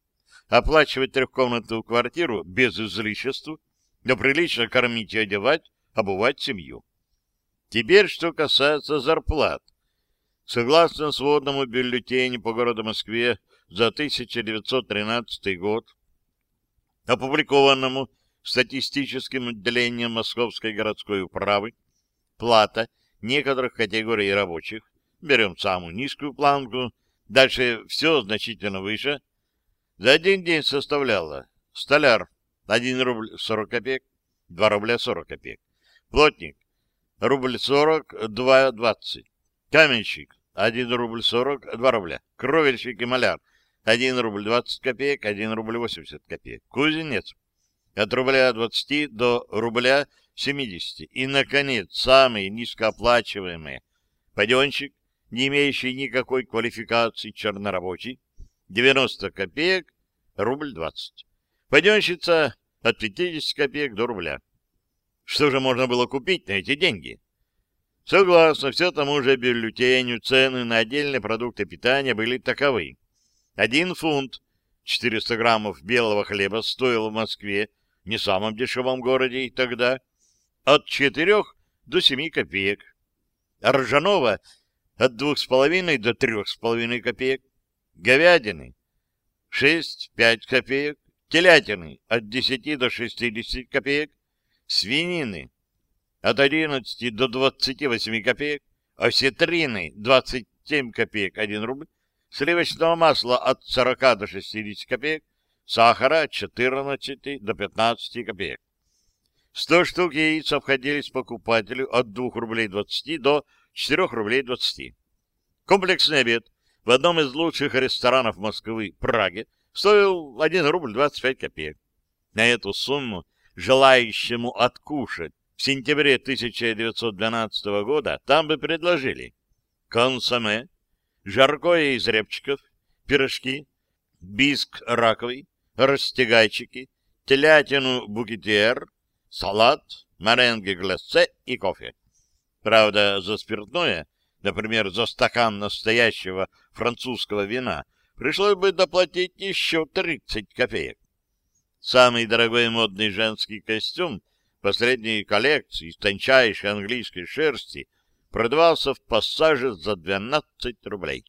оплачивать трехкомнатную квартиру без излишеств, но прилично кормить и одевать, обувать семью. Теперь, что касается зарплат. Согласно сводному бюллетеню по городу Москве за 1913 год, опубликованному статистическим отделением Московской городской управы, плата некоторых категорий рабочих, берем самую низкую планку, дальше все значительно выше, за один день составляла. Столяр 1 рубль 40 копеек, 2 рубля 40 копеек, плотник рубль 40, 2,20, каменщик 1 рубль 40, 2 рубля, кровельщик и маляр 1 рубль 20 копеек, 1 рубль 80 копеек, кузнец от рубля 20 до рубля 70. И, наконец, самые низкооплачиваемые. Паденщик, не имеющий никакой квалификации, чернорабочий, 90 копеек, рубль 20. Паденщица от 50 копеек до рубля. Что же можно было купить на эти деньги? Согласно все тому же бюллетеню, цены на отдельные продукты питания были таковы. Один фунт 400 граммов белого хлеба стоил в Москве, не самом дешевом городе и тогда, от 4 до 7 копеек. А ржаного от 2,5 до 3,5 копеек. Говядины 6-5 копеек. Телятины от 10 до 60 копеек. Свинины от 11 до 28 копеек. Осетрины 27 копеек 1 рубль. Сливочного масла от 40 до 60 копеек. Сахара от 14 до 15 копеек. 100 штук яиц обходились покупателю от 2 рублей 20 до 4 рублей 20. Комплексный обед в одном из лучших ресторанов Москвы, Праге, стоил 1 рубль 25 копеек. На эту сумму желающему откушать в сентябре 1912 года там бы предложили консоме, жаркое из репчиков, пирожки, биск раковый, растягайчики, телятину букетер, салат, маренге глассе и кофе. Правда, за спиртное, например, за стакан настоящего французского вина, пришлось бы доплатить еще 30 копеек. Самый дорогой модный женский костюм последней коллекции из тончайшей английской шерсти продавался в пассаже за 12 рублей.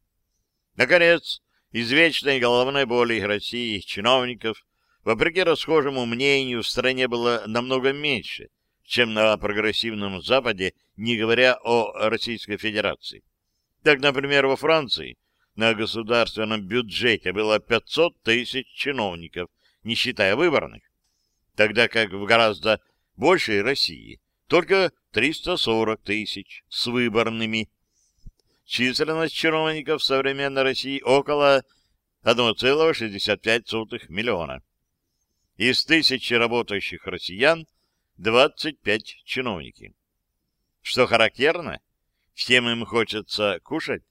Наконец, из вечной головной боли России чиновников вопреки расхожему мнению, в стране было намного меньше, чем на прогрессивном Западе, не говоря о Российской Федерации. Так, например, во Франции на государственном бюджете было 500 тысяч чиновников, не считая выборных, тогда как в гораздо большей России только 340 тысяч с выборными. Численность чиновников в современной России около 1,65 миллиона. Из тысячи работающих россиян 25 чиновники. Что характерно, всем им хочется кушать,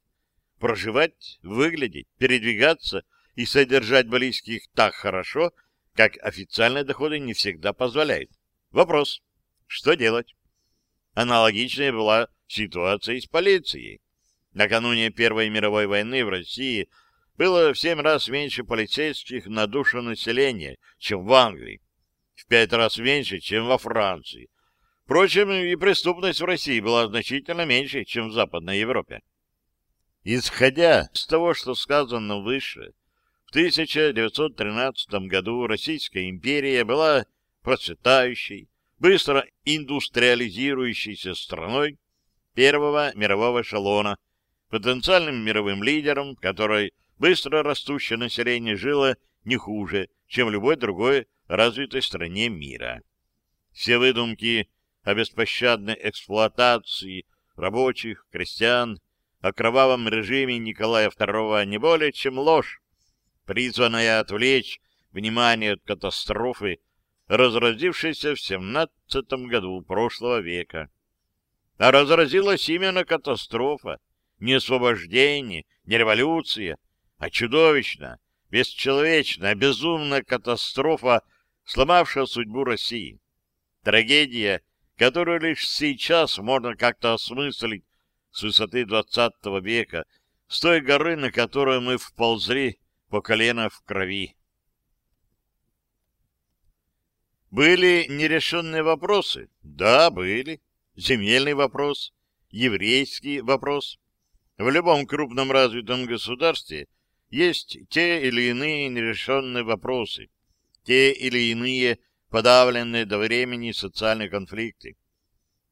проживать, выглядеть, передвигаться и содержать близких так хорошо, как официальные доходы не всегда позволяют. Вопрос, что делать? Аналогичная была ситуация и с полицией. Накануне Первой мировой войны в России было в семь раз меньше полицейских на душу населения, чем в Англии, в пять раз меньше, чем во Франции. Впрочем, и преступность в России была значительно меньше, чем в Западной Европе. Исходя из того, что сказано выше, в 1913 году Российская империя была процветающей, быстро индустриализирующейся страной первого мирового эшелона, потенциальным мировым лидером, которой быстро растущее население жило не хуже, чем в любой другой развитой стране мира. Все выдумки о беспощадной эксплуатации рабочих, крестьян, о кровавом режиме Николая II не более чем ложь, призванная отвлечь внимание от катастрофы, разразившейся в 17 году прошлого века. А разразилась именно катастрофа, не освобождение, не революция, а чудовищная, бесчеловечная, безумная катастрофа, сломавшая судьбу России. Трагедия, которую лишь сейчас можно как-то осмыслить с высоты XX века, с той горы, на которую мы вползли по колено в крови. Были нерешенные вопросы? Да, были. Земельный вопрос, еврейский вопрос. В любом крупном развитом государстве есть те или иные нерешенные вопросы, те или иные подавленные до времени социальные конфликты.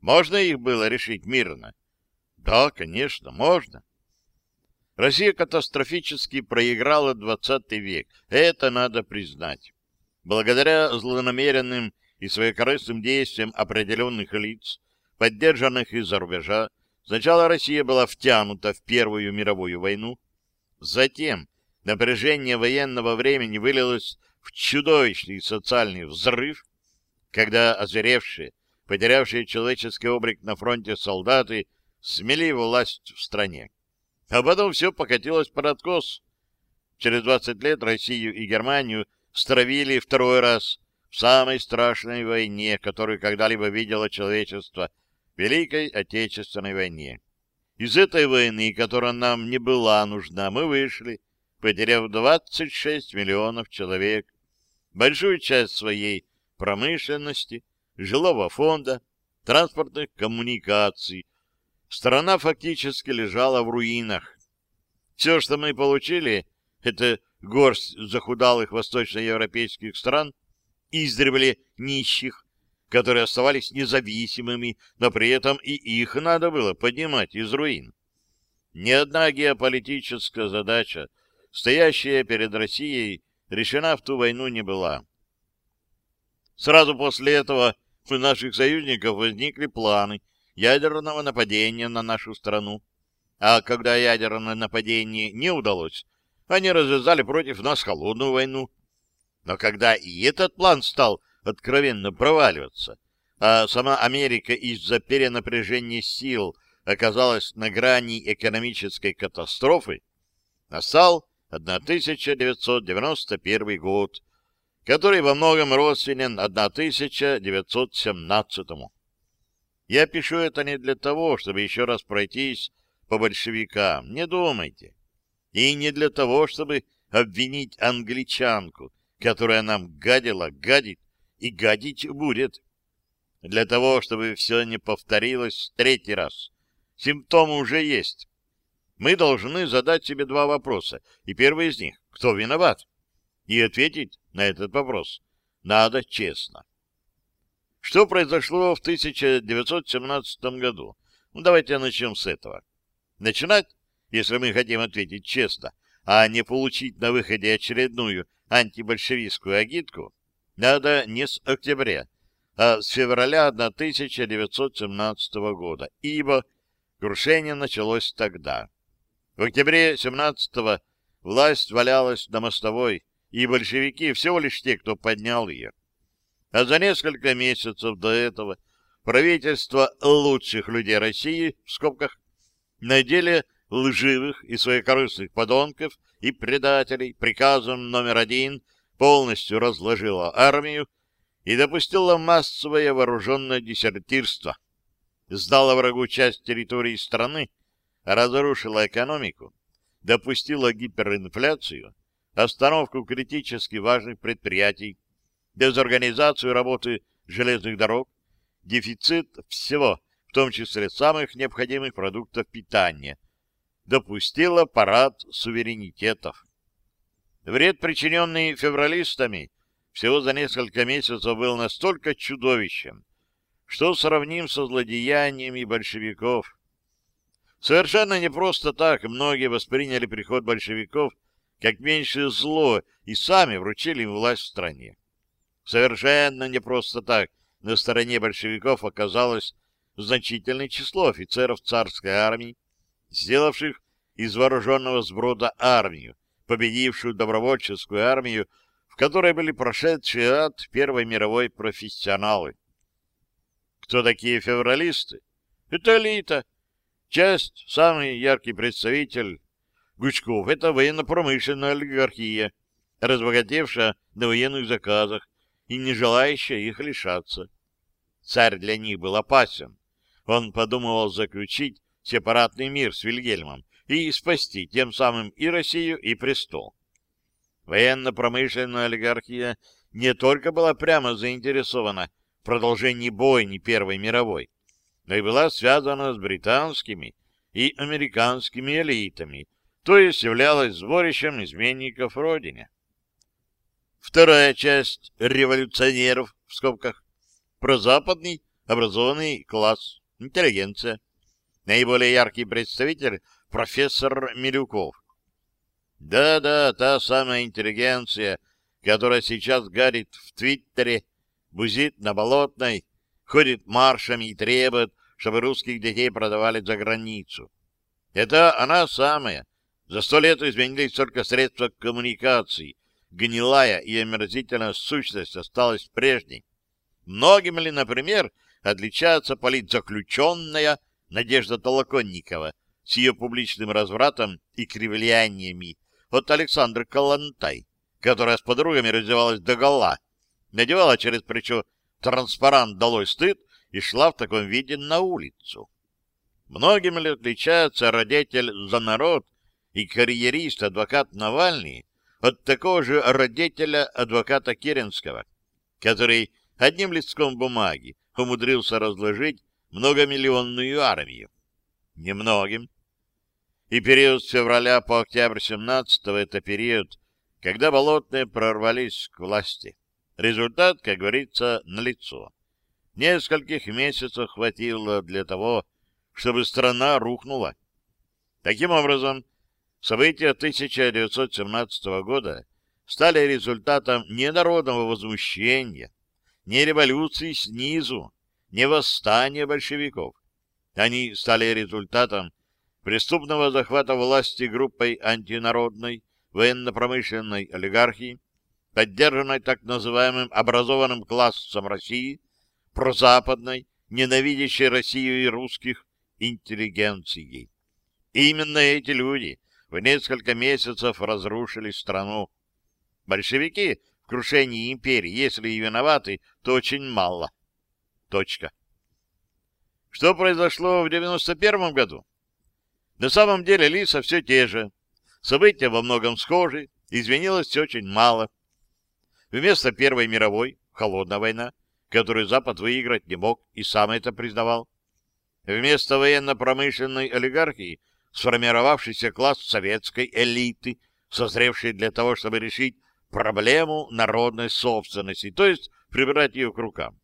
Можно их было решить мирно? Да, конечно, можно. Россия катастрофически проиграла 20 век. Это надо признать. Благодаря злонамеренным и своекорыстным действиям определенных лиц, поддержанных из-за рубежа, сначала Россия была втянута в Первую мировую войну, затем напряжение военного времени вылилось чудовищный социальный взрыв, когда озверевшие, потерявшие человеческий облик на фронте солдаты смели власть в стране. А потом все покатилось под откос. Через 20 лет Россию и Германию стравили второй раз в самой страшной войне, которую когда-либо видело человечество, Великой Отечественной войне. Из этой войны, которая нам не была нужна, мы вышли, потеряв 26 миллионов человек, большую часть своей промышленности, жилого фонда, транспортных коммуникаций. Страна фактически лежала в руинах. Все, что мы получили, это горсть захудалых восточноевропейских стран, издревле нищих, которые оставались независимыми, но при этом и их надо было поднимать из руин. Ни одна геополитическая задача стоящая перед Россией, решена в ту войну не была. Сразу после этого у наших союзников возникли планы ядерного нападения на нашу страну. А когда ядерное нападение не удалось, они развязали против нас холодную войну. Но когда и этот план стал откровенно проваливаться, а сама Америка из-за перенапряжения сил оказалась на грани экономической катастрофы, настал 1991 год, который во многом родственен 1917. Я пишу это не для того, чтобы еще раз пройтись по большевикам, не думайте. И не для того, чтобы обвинить англичанку, которая нам гадила, гадит и гадить будет. Для того, чтобы все не повторилось третий раз. Симптомы уже есть мы должны задать себе два вопроса. И первый из них — кто виноват? И ответить на этот вопрос надо честно. Что произошло в 1917 году? Ну, давайте начнем с этого. Начинать, если мы хотим ответить честно, а не получить на выходе очередную антибольшевистскую агитку, надо не с октября, а с февраля 1917 года, ибо крушение началось тогда. В октябре 17-го власть валялась на мостовой, и большевики всего лишь те, кто поднял ее. А за несколько месяцев до этого правительство лучших людей России, в скобках, на деле лживых и своекорыстных подонков и предателей приказом номер один полностью разложила армию и допустила массовое вооруженное десертирство, сдала врагу часть территории страны, разрушила экономику, допустила гиперинфляцию, остановку критически важных предприятий, дезорганизацию работы железных дорог, дефицит всего, в том числе самых необходимых продуктов питания, допустила парад суверенитетов. Вред, причиненный февралистами, всего за несколько месяцев был настолько чудовищем, что сравним со злодеяниями большевиков. Совершенно не просто так многие восприняли приход большевиков как меньшее зло и сами вручили им власть в стране. Совершенно не просто так на стороне большевиков оказалось значительное число офицеров царской армии, сделавших из вооруженного сброда армию, победившую добровольческую армию, в которой были прошедшие от Первой мировой профессионалы. Кто такие февралисты? Это элита. Часть, самый яркий представитель Гучков, это военно-промышленная олигархия, разбогатевшая на военных заказах и не желающая их лишаться. Царь для них был опасен. Он подумывал заключить сепаратный мир с Вильгельмом и спасти тем самым и Россию, и престол. Военно-промышленная олигархия не только была прямо заинтересована в продолжении бойни Первой мировой, но и была связана с британскими и американскими элитами, то есть являлась сборищем изменников Родине. Вторая часть революционеров, в скобках, прозападный образованный класс, интеллигенция. Наиболее яркий представитель — профессор Милюков. Да-да, та самая интеллигенция, которая сейчас гарит в Твиттере, бузит на Болотной, ходит маршами и требует, чтобы русских детей продавали за границу. Это она самая. За сто лет изменились только средства коммуникации. Гнилая и омерзительная сущность осталась прежней. Многим ли, например, отличается политзаключенная Надежда Толоконникова с ее публичным развратом и кривляниями от Александры Калантай, которая с подругами раздевалась догола, надевала через плечо транспарант «Долой стыд» и шла в таком виде на улицу. Многим ли отличается родитель за народ и карьерист адвокат Навальный от такого же родителя адвоката Керенского, который одним листком бумаги умудрился разложить многомиллионную армию. Немногим. И период с февраля по октябрь 17 это период, когда болотные прорвались к власти. Результат, как говорится, налицо. Нескольких месяцев хватило для того, чтобы страна рухнула. Таким образом, события 1917 года стали результатом не народного возмущения, не революции снизу, не восстания большевиков. Они стали результатом преступного захвата власти группой антинародной военно-промышленной олигархии, поддержанной так называемым образованным классом России, прозападной, ненавидящей Россию и русских интеллигенцией. Именно эти люди в несколько месяцев разрушили страну. Большевики крушении империи, если и виноваты, то очень мало. Точка. Что произошло в 91 году? На самом деле лица все те же. События во многом схожи, изменилось очень мало. Вместо Первой мировой, холодная война, которую Запад выиграть не мог и сам это признавал. Вместо военно-промышленной олигархии сформировавшийся класс советской элиты, созревший для того, чтобы решить проблему народной собственности, то есть прибирать ее к рукам.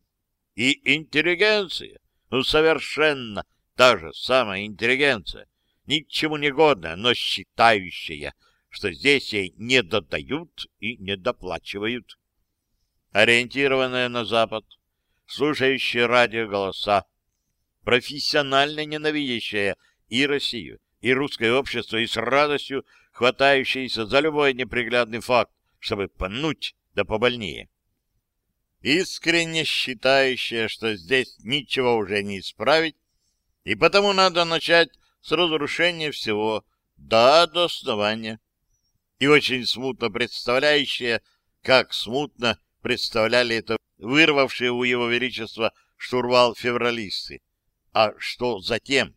И интеллигенция, ну совершенно та же самая интеллигенция, ни к чему не годная, но считающая, что здесь ей не додают и не доплачивают. Ориентированная на Запад, слушающая радио голоса, профессионально ненавидящая и Россию, и русское общество, и с радостью хватающаяся за любой неприглядный факт, чтобы пнуть да побольнее. Искренне считающая, что здесь ничего уже не исправить, и потому надо начать с разрушения всего, да, до основания. И очень смутно представляющая, как смутно представляли это вырвавшие у его величества штурвал февралисты. А что затем?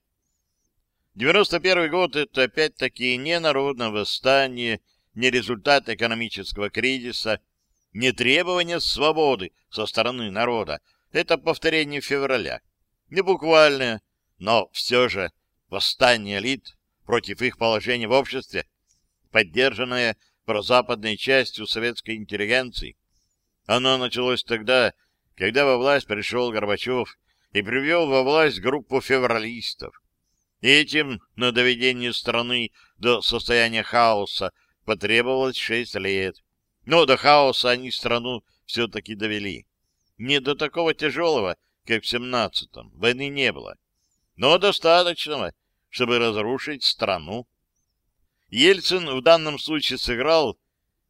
91 год — это опять-таки не народное восстание, не результат экономического кризиса, не требование свободы со стороны народа. Это повторение февраля. Не буквальное, но все же восстание элит против их положения в обществе, поддержанное прозападной частью советской интеллигенции. Оно началось тогда, когда во власть пришел Горбачев и привел во власть группу февралистов. Этим на доведение страны до состояния хаоса потребовалось шесть лет. Но до хаоса они страну все-таки довели. Не до такого тяжелого, как в семнадцатом. Войны не было. Но достаточного, чтобы разрушить страну. Ельцин в данном случае сыграл,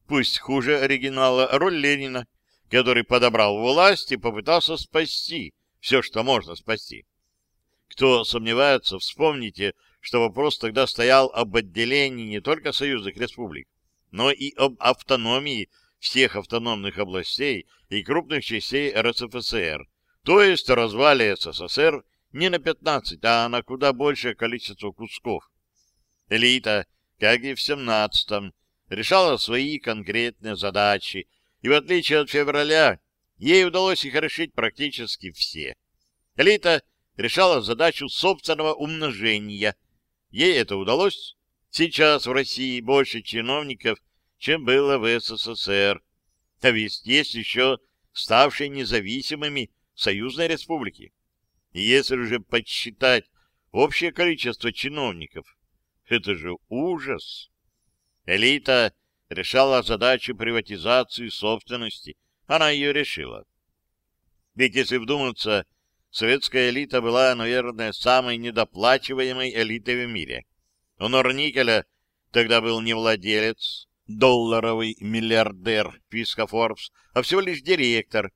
пусть хуже оригинала, роль Ленина, который подобрал власть и попытался спасти все, что можно спасти. Кто сомневается, вспомните, что вопрос тогда стоял об отделении не только союзных республик, но и об автономии всех автономных областей и крупных частей РСФСР, то есть развале СССР не на 15, а на куда большее количество кусков. Элита, как и в 17-м, решала свои конкретные задачи, и в отличие от февраля, ей удалось их решить практически все. Элита решала задачу собственного умножения. Ей это удалось. Сейчас в России больше чиновников, чем было в СССР. А ведь есть еще ставшие независимыми союзные республики. И если уже подсчитать общее количество чиновников, это же ужас. Элита решала задачу приватизации собственности. Она ее решила. Ведь если вдуматься, советская элита была, наверное, самой недоплачиваемой элитой в мире. У Норникеля тогда был не владелец, долларовый миллиардер Писка Форбс, а всего лишь директор.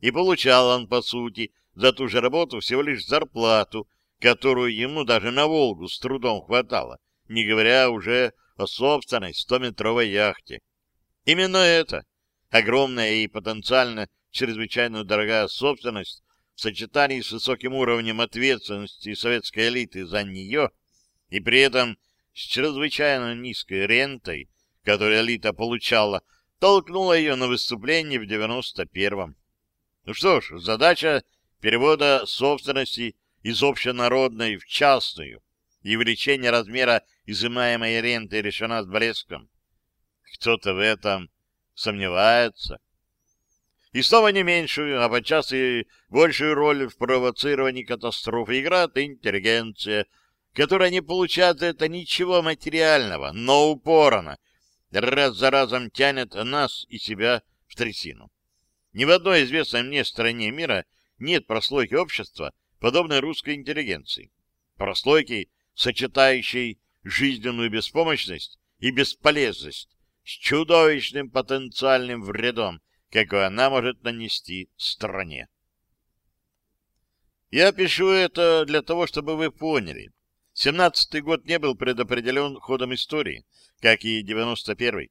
И получал он, по сути, за ту же работу всего лишь зарплату, которую ему даже на Волгу с трудом хватало, не говоря уже о собственной стометровой яхте. Именно это, огромная и потенциально чрезвычайно дорогая собственность, в сочетании с высоким уровнем ответственности советской элиты за нее и при этом с чрезвычайно низкой рентой, которую элита получала, толкнула ее на выступление в 91-м. Ну что ж, задача перевода собственности из общенародной в частную и увеличение размера изымаемой ренты решена с блеском. Кто-то в этом сомневается и снова не меньшую, а подчас и большую роль в провоцировании катастрофы играет интеллигенция, которая не получает это ничего материального, но упорно, раз за разом тянет нас и себя в трясину. Ни в одной известной мне стране мира нет прослойки общества, подобной русской интеллигенции. Прослойки, сочетающей жизненную беспомощность и бесполезность с чудовищным потенциальным вредом, какой она может нанести стране. Я пишу это для того, чтобы вы поняли. 17-й год не был предопределен ходом истории, как и 91-й.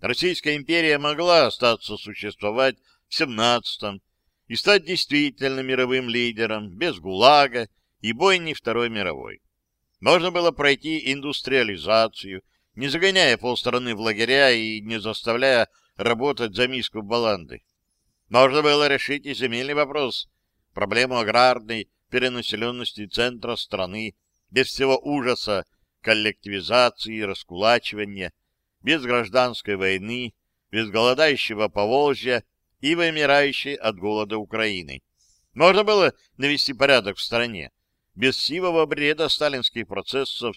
Российская империя могла остаться существовать в 17-м и стать действительно мировым лидером, без ГУЛАГа и бойни Второй мировой. Можно было пройти индустриализацию, не загоняя полстраны в лагеря и не заставляя работать за миску баланды. Можно было решить и земельный вопрос, проблему аграрной перенаселенности центра страны, без всего ужаса коллективизации, раскулачивания, без гражданской войны, без голодающего Поволжья и вымирающей от голода Украины. Можно было навести порядок в стране, без сивого бреда сталинских процессов,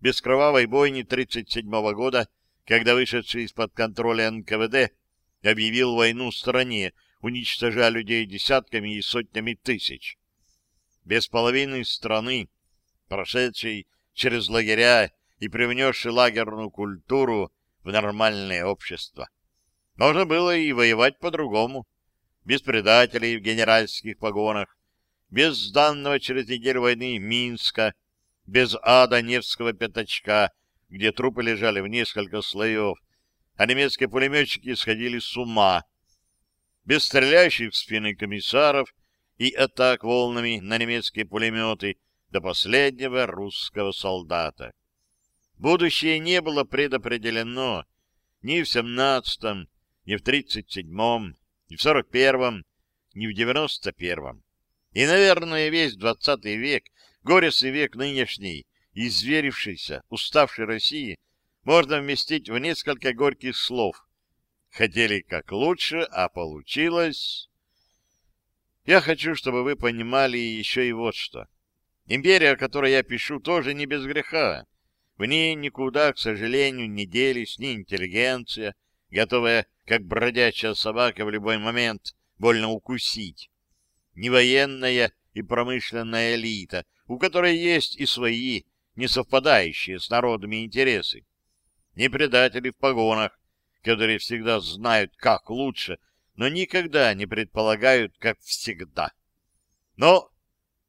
без кровавой бойни 1937 года, когда вышедший из-под контроля НКВД объявил войну стране, уничтожая людей десятками и сотнями тысяч. Без половины страны, прошедшей через лагеря и привнесшей лагерную культуру в нормальное общество. Можно было и воевать по-другому, без предателей в генеральских погонах, без сданного через неделю войны Минска, без ада Невского пятачка, где трупы лежали в несколько слоев, а немецкие пулеметчики сходили с ума, без стреляющих в спины комиссаров и атак волнами на немецкие пулеметы до последнего русского солдата. Будущее не было предопределено ни в семнадцатом, ни в тридцать седьмом, ни в сорок первом, ни в девяносто первом. И, наверное, весь двадцатый век, горестный век нынешний, изверившийся, уставшей России, можно вместить в несколько горьких слов. Хотели как лучше, а получилось... Я хочу, чтобы вы понимали еще и вот что. Империя, о которой я пишу, тоже не без греха. В ней никуда, к сожалению, не делись ни интеллигенция, готовая, как бродячая собака, в любой момент больно укусить, не военная и промышленная элита, у которой есть и свои, не совпадающие с народами интересы, не предатели в погонах, которые всегда знают, как лучше, но никогда не предполагают, как всегда. Но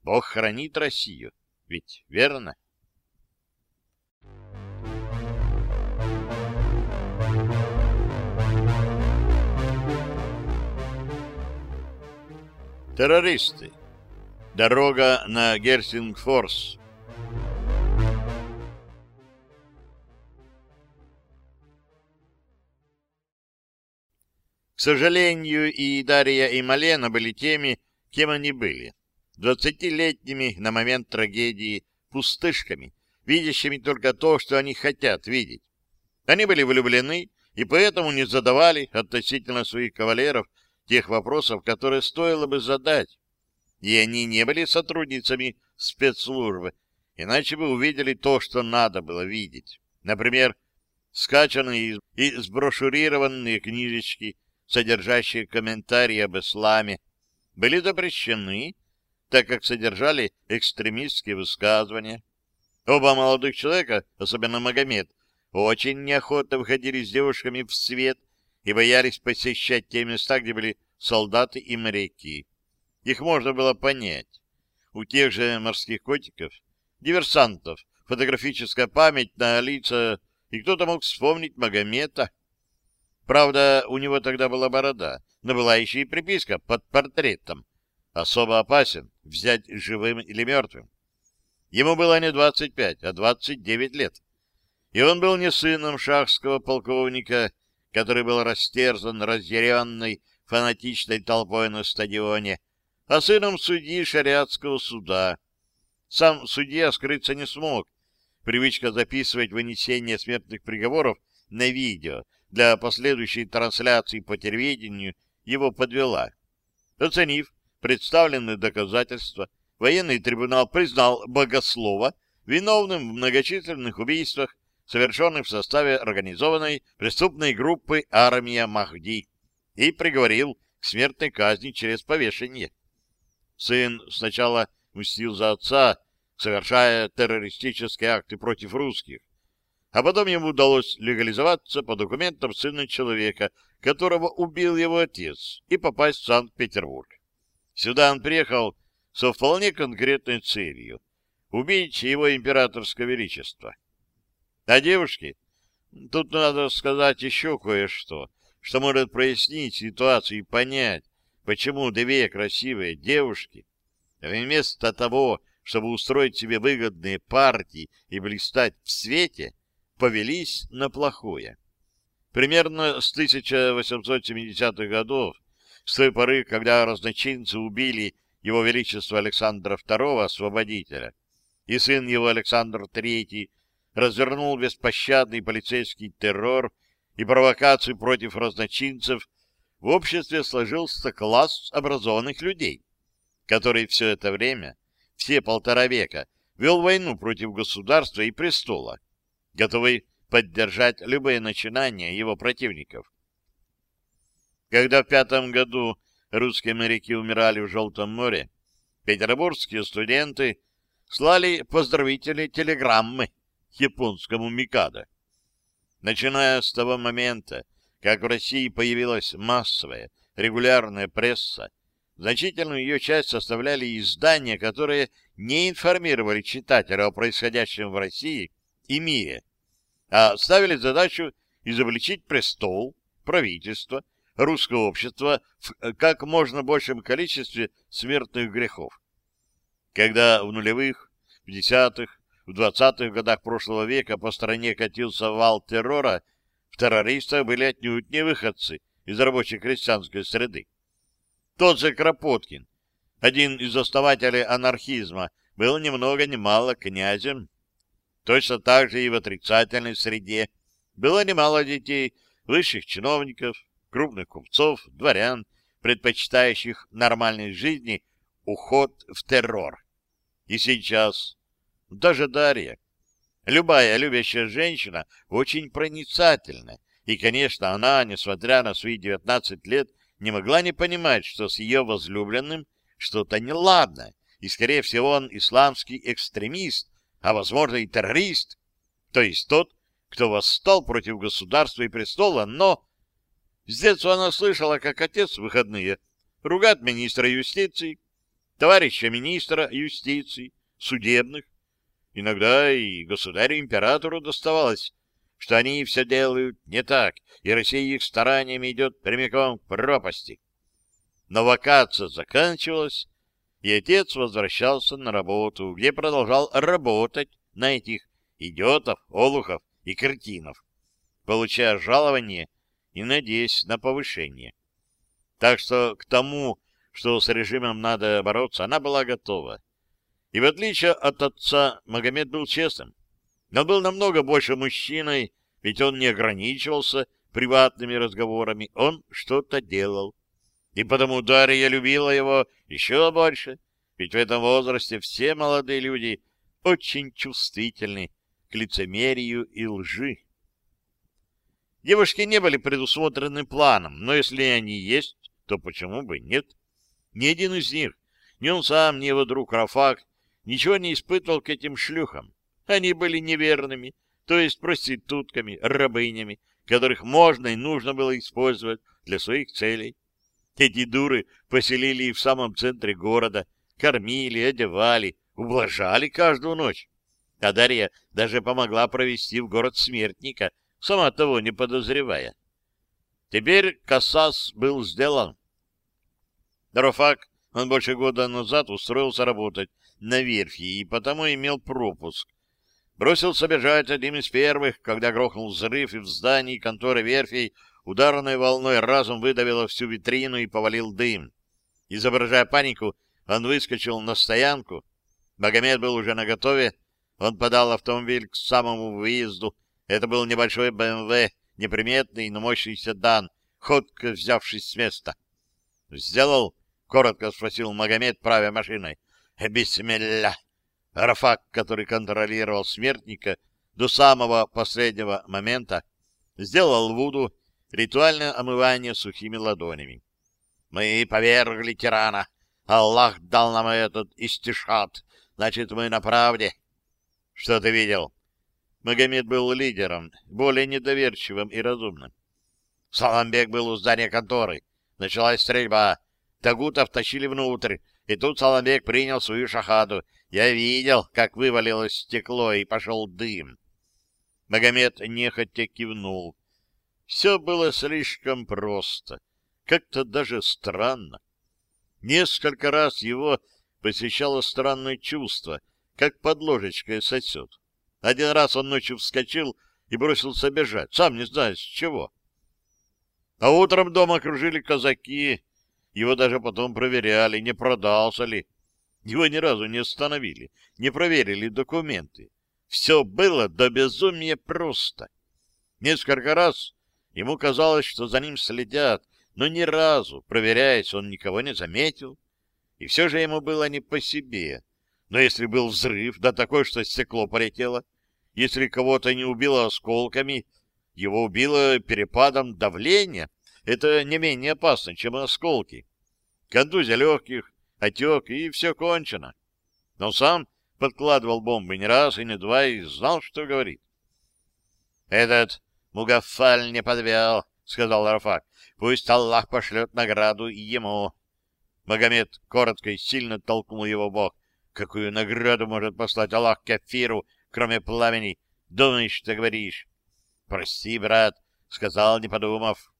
Бог хранит Россию, ведь верно? Террористы. Дорога на Гельсингфорс. К сожалению, и Дарья, и Малена были теми, кем они были. Двадцатилетними на момент трагедии пустышками, видящими только то, что они хотят видеть. Они были влюблены и поэтому не задавали относительно своих кавалеров тех вопросов, которые стоило бы задать. И они не были сотрудницами спецслужбы, иначе бы увидели то, что надо было видеть. Например, скачанные и сброшурированные книжечки, содержащие комментарии об исламе, были запрещены, так как содержали экстремистские высказывания. Оба молодых человека, особенно Магомед, очень неохотно выходили с девушками в свет и боялись посещать те места, где были солдаты и моряки. Их можно было понять. У тех же морских котиков, диверсантов, фотографическая память на лица, и кто-то мог вспомнить Магомета. Правда, у него тогда была борода, но была еще и приписка под портретом. Особо опасен, взять живым или мертвым. Ему было не 25, а 29 лет. И он был не сыном шахского полковника, который был растерзан разъяренной фанатичной толпой на стадионе, а сыном судьи шариатского суда. Сам судья скрыться не смог. Привычка записывать вынесение смертных приговоров на видео для последующей трансляции по телевидению его подвела. Оценив представленные доказательства, военный трибунал признал Богослова виновным в многочисленных убийствах совершенных в составе организованной преступной группы «Армия Махди», и приговорил к смертной казни через повешение. Сын сначала мстил за отца, совершая террористические акты против русских, а потом ему удалось легализоваться по документам сына человека, которого убил его отец, и попасть в Санкт-Петербург. Сюда он приехал со вполне конкретной целью — убить его императорское величество. А девушки? Тут надо сказать еще кое-что, что может прояснить ситуацию и понять, почему две красивые девушки, вместо того, чтобы устроить себе выгодные партии и блистать в свете, повелись на плохое. Примерно с 1870-х годов, с той поры, когда разночинцы убили его величество Александра II, освободителя, и сын его Александр III развернул беспощадный полицейский террор и провокаций против разночинцев в обществе сложился класс образованных людей, который все это время, все полтора века, вел войну против государства и престола, готовый поддержать любые начинания его противников. Когда в пятом году русские моряки умирали в Желтом море, петербургские студенты слали поздравительные телеграммы японскому Микадо. Начиная с того момента, как в России появилась массовая, регулярная пресса, значительную ее часть составляли издания, которые не информировали читателя о происходящем в России и мире, а ставили задачу изобличить престол, правительство, русское общество в э, как можно большем количестве смертных грехов. Когда в нулевых, в десятых, в двадцатых годах прошлого века по стране катился вал террора, в террористах были отнюдь не выходцы из рабочей крестьянской среды. Тот же Кропоткин, один из основателей анархизма, был ни много ни мало князем. Точно так же и в отрицательной среде было немало детей, высших чиновников, крупных купцов, дворян, предпочитающих нормальной жизни уход в террор. И сейчас даже Дарья, любая любящая женщина, очень проницательна, и, конечно, она, несмотря на свои 19 лет, не могла не понимать, что с ее возлюбленным что-то неладно, и, скорее всего, он исламский экстремист, а, возможно, и террорист, то есть тот, кто восстал против государства и престола, но с детства она слышала, как отец в выходные ругает министра юстиции, товарища министра юстиции, судебных. Иногда и государю-императору доставалось, что они все делают не так, и Россия их стараниями идет прямиком к пропасти. Но вакация заканчивалась, и отец возвращался на работу, где продолжал работать на этих идиотов, олухов и кретинов, получая жалование и надеясь на повышение. Так что к тому, что с режимом надо бороться, она была готова. И в отличие от отца, Магомед был честным. Но был намного больше мужчиной, ведь он не ограничивался приватными разговорами, он что-то делал. И потому Дарья любила его еще больше, ведь в этом возрасте все молодые люди очень чувствительны к лицемерию и лжи. Девушки не были предусмотрены планом, но если они есть, то почему бы нет? Ни один из них, ни он сам, ни его друг Рафак, ничего не испытывал к этим шлюхам. Они были неверными, то есть проститутками, рабынями, которых можно и нужно было использовать для своих целей. Эти дуры поселили их в самом центре города, кормили, одевали, ублажали каждую ночь. А Дарья даже помогла провести в город смертника — сама того не подозревая. Теперь Кассас был сделан. Дорофак, он больше года назад устроился работать на верфи и потому имел пропуск. Бросился бежать одним из первых, когда грохнул взрыв, и в здании конторы верфей ударной волной разом выдавило всю витрину и повалил дым. Изображая панику, он выскочил на стоянку. Магомед был уже наготове. Он подал автомобиль к самому выезду, это был небольшой БМВ, неприметный, но мощный седан, ходко взявшись с места. «Сделал?» — коротко спросил Магомед, правя машиной. «Бисмилля!» Рафак, который контролировал смертника до самого последнего момента, сделал вуду, ритуальное омывание сухими ладонями. «Мы повергли тирана. Аллах дал нам этот истишат. Значит, мы на правде». «Что ты видел?» Магомед был лидером, более недоверчивым и разумным. Саламбек был у здания конторы. Началась стрельба. Тагутов тащили внутрь, и тут Саламбек принял свою шахаду. Я видел, как вывалилось стекло, и пошел дым. Магомед нехотя кивнул. Все было слишком просто, как-то даже странно. Несколько раз его посещало странное чувство, как под ложечкой сосет. Один раз он ночью вскочил и бросился бежать, сам не зная с чего. А утром дома окружили казаки. Его даже потом проверяли, не продался ли. Его ни разу не остановили, не проверили документы. Все было до безумия просто. Несколько раз Ему казалось, что за ним следят, но ни разу, проверяясь, он никого не заметил. И все же ему было не по себе. Но если был взрыв, да такой, что стекло полетело, если кого-то не убило осколками, его убило перепадом давления, это не менее опасно, чем осколки. Контузия легких, отек, и все кончено. Но сам подкладывал бомбы не раз и не два, и знал, что говорит. «Этот Мугафаль не подвел», — сказал Рафак. «Пусть Аллах пошлет награду ему». Магомед коротко и сильно толкнул его в бок. «Какую награду может послать Аллах кафиру, кроме пламени? Думаешь, что говоришь?» «Прости, брат», — сказал, не подумав.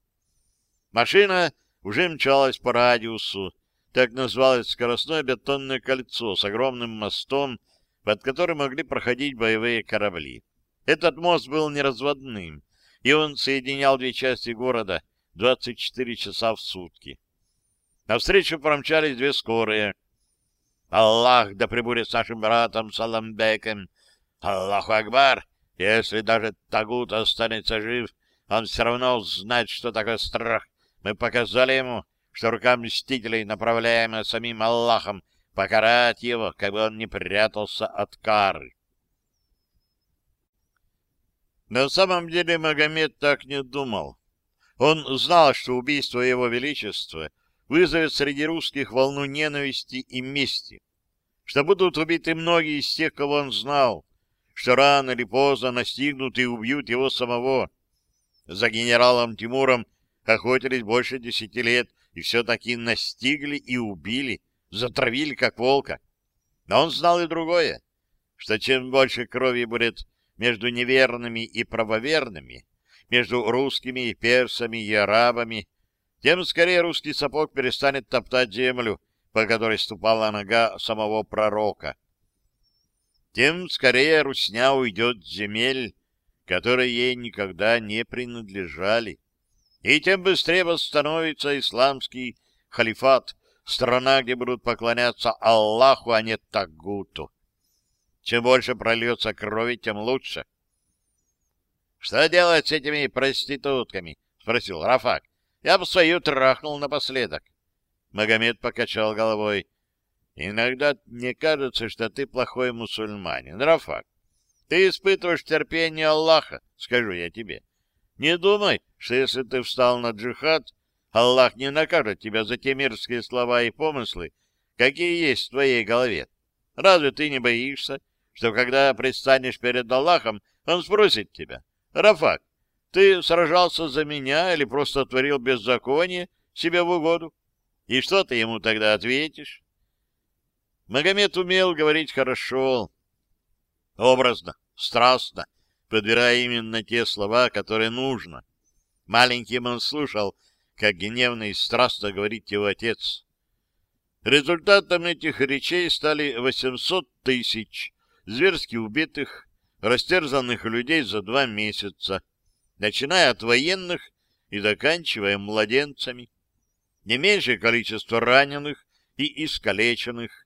Машина уже мчалась по радиусу. Так называлось скоростное бетонное кольцо с огромным мостом, под которым могли проходить боевые корабли. Этот мост был неразводным, и он соединял две части города 24 часа в сутки. Навстречу промчались две скорые. «Аллах да пребудет с нашим братом Саламбеком! Аллаху Акбар! Если даже Тагут останется жив, он все равно узнает, что такое страх. Мы показали ему, что рука мстителей, направляемая самим Аллахом, покарать его, как бы он не прятался от кары. На самом деле Магомед так не думал. Он знал, что убийство его величества вызовет среди русских волну ненависти и мести, что будут убиты многие из тех, кого он знал, что рано или поздно настигнут и убьют его самого. За генералом Тимуром охотились больше десяти лет и все-таки настигли и убили, затравили как волка. Но он знал и другое, что чем больше крови будет между неверными и правоверными, между русскими, персами и арабами, тем скорее русский сапог перестанет топтать землю, по которой ступала нога самого пророка. Тем скорее русня уйдет земель, которые ей никогда не принадлежали. И тем быстрее восстановится исламский халифат, страна, где будут поклоняться Аллаху, а не Тагуту. Чем больше прольется крови, тем лучше. — Что делать с этими проститутками? — спросил Рафак. — Я бы свою трахнул напоследок. Магомед покачал головой. — Иногда мне кажется, что ты плохой мусульманин, Рафак. Ты испытываешь терпение Аллаха, скажу я тебе. Не думай, что если ты встал на джихад, Аллах не накажет тебя за те мирские слова и помыслы, какие есть в твоей голове. Разве ты не боишься, что когда предстанешь перед Аллахом, он спросит тебя, «Рафак, ты сражался за меня или просто творил беззаконие себе в угоду?» И что ты ему тогда ответишь? Магомед умел говорить хорошо, образно, страстно, подбирая именно те слова, которые нужно. Маленьким он слушал, как гневно и страстно говорит его отец. Результатом этих речей стали 800 тысяч зверски убитых, растерзанных людей за два месяца, начиная от военных и заканчивая младенцами. Не меньшее количество раненых и искалеченных,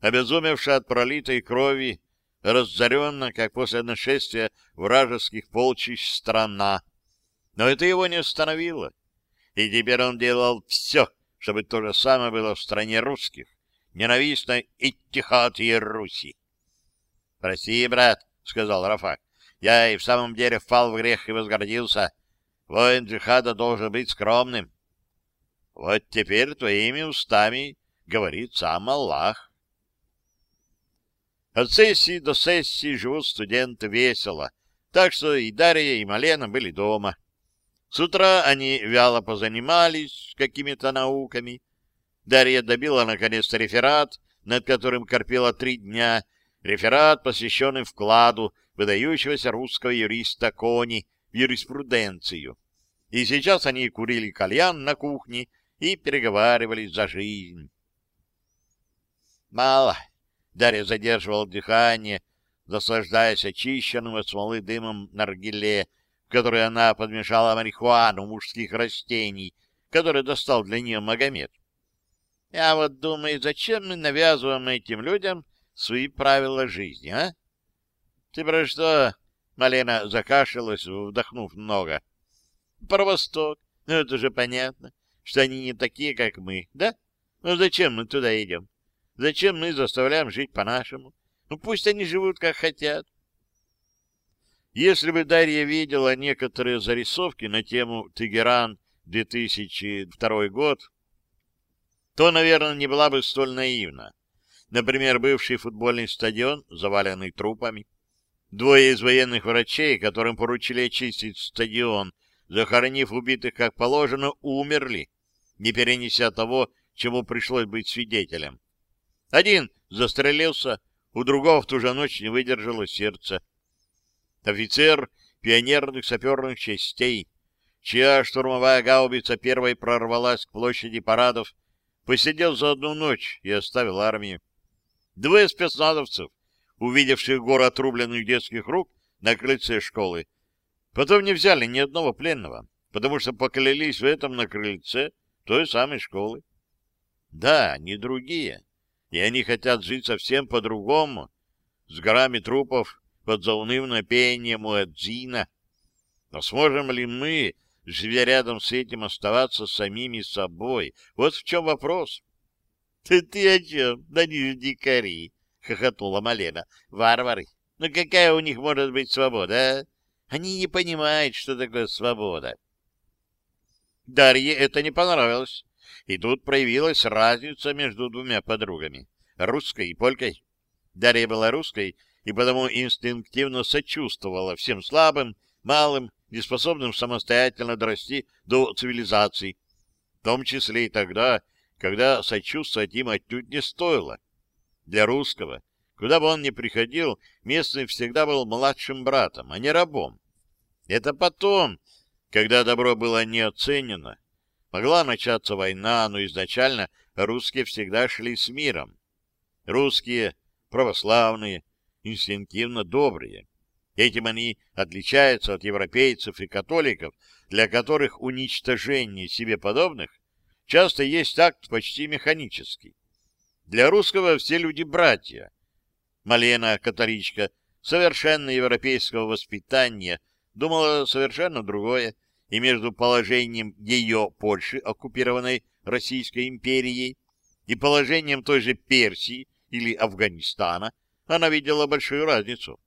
обезумевшая от пролитой крови, разоренная, как после нашествия вражеских полчищ, страна. Но это его не остановило. И теперь он делал все, чтобы то же самое было в стране русских, ненавистной Иттихат Руси. «Прости, брат», — сказал Рафак. «Я и в самом деле впал в грех и возгордился. Воин джихада должен быть скромным». «Вот теперь твоими устами говорит сам Аллах». От сессии до сессии живут студенты весело, так что и Дарья, и Малена были дома. С утра они вяло позанимались какими-то науками. Дарья добила наконец реферат, над которым корпела три дня, реферат, посвященный вкладу выдающегося русского юриста Кони в юриспруденцию. И сейчас они курили кальян на кухне и переговаривались за жизнь. Мало. Дарья задерживал дыхание, наслаждаясь очищенным от смолы дымом наргиле, в который она подмешала марихуану мужских растений, который достал для нее Магомед. Я вот думаю, зачем мы навязываем этим людям свои правила жизни, а? — Ты про что? — Малена закашлялась, вдохнув много. — Про Восток. Ну, это же понятно, что они не такие, как мы, да? Ну, зачем мы туда идем? Зачем мы заставляем жить по-нашему? Ну, пусть они живут, как хотят. Если бы Дарья видела некоторые зарисовки на тему «Тегеран 2002 год», то, наверное, не была бы столь наивна. Например, бывший футбольный стадион, заваленный трупами. Двое из военных врачей, которым поручили очистить стадион, захоронив убитых как положено, умерли, не перенеся того, чему пришлось быть свидетелем. Один застрелился, у другого в ту же ночь не выдержало сердце офицер пионерных саперных частей, чья штурмовая гаубица первой прорвалась к площади парадов, посидел за одну ночь и оставил армию. Двое спецназовцев, увидевших гору отрубленных детских рук на крыльце школы, потом не взяли ни одного пленного, потому что поклялись в этом на крыльце той самой школы. Да, не другие, и они хотят жить совсем по-другому, с горами трупов под заунывное пение Муэдзина. Но сможем ли мы, живя рядом с этим, оставаться самими собой? Вот в чем вопрос. — Ты, ты о чем? Да же дикари! — хохотнула Малена. — Варвары! Ну какая у них может быть свобода, а? Они не понимают, что такое свобода. Дарье это не понравилось. И тут проявилась разница между двумя подругами — русской и полькой. Дарья была русской, и потому инстинктивно сочувствовала всем слабым, малым, неспособным самостоятельно дорасти до цивилизации, в том числе и тогда, когда сочувствовать им отнюдь не стоило. Для русского, куда бы он ни приходил, местный всегда был младшим братом, а не рабом. Это потом, когда добро было не оценено, могла начаться война, но изначально русские всегда шли с миром. Русские, православные, инстинктивно добрые. Этим они отличаются от европейцев и католиков, для которых уничтожение себе подобных часто есть акт почти механический. Для русского все люди братья. Малена, католичка, совершенно европейского воспитания, думала совершенно другое, и между положением ее Польши, оккупированной Российской империей, и положением той же Персии или Афганистана, она видела большую разницу.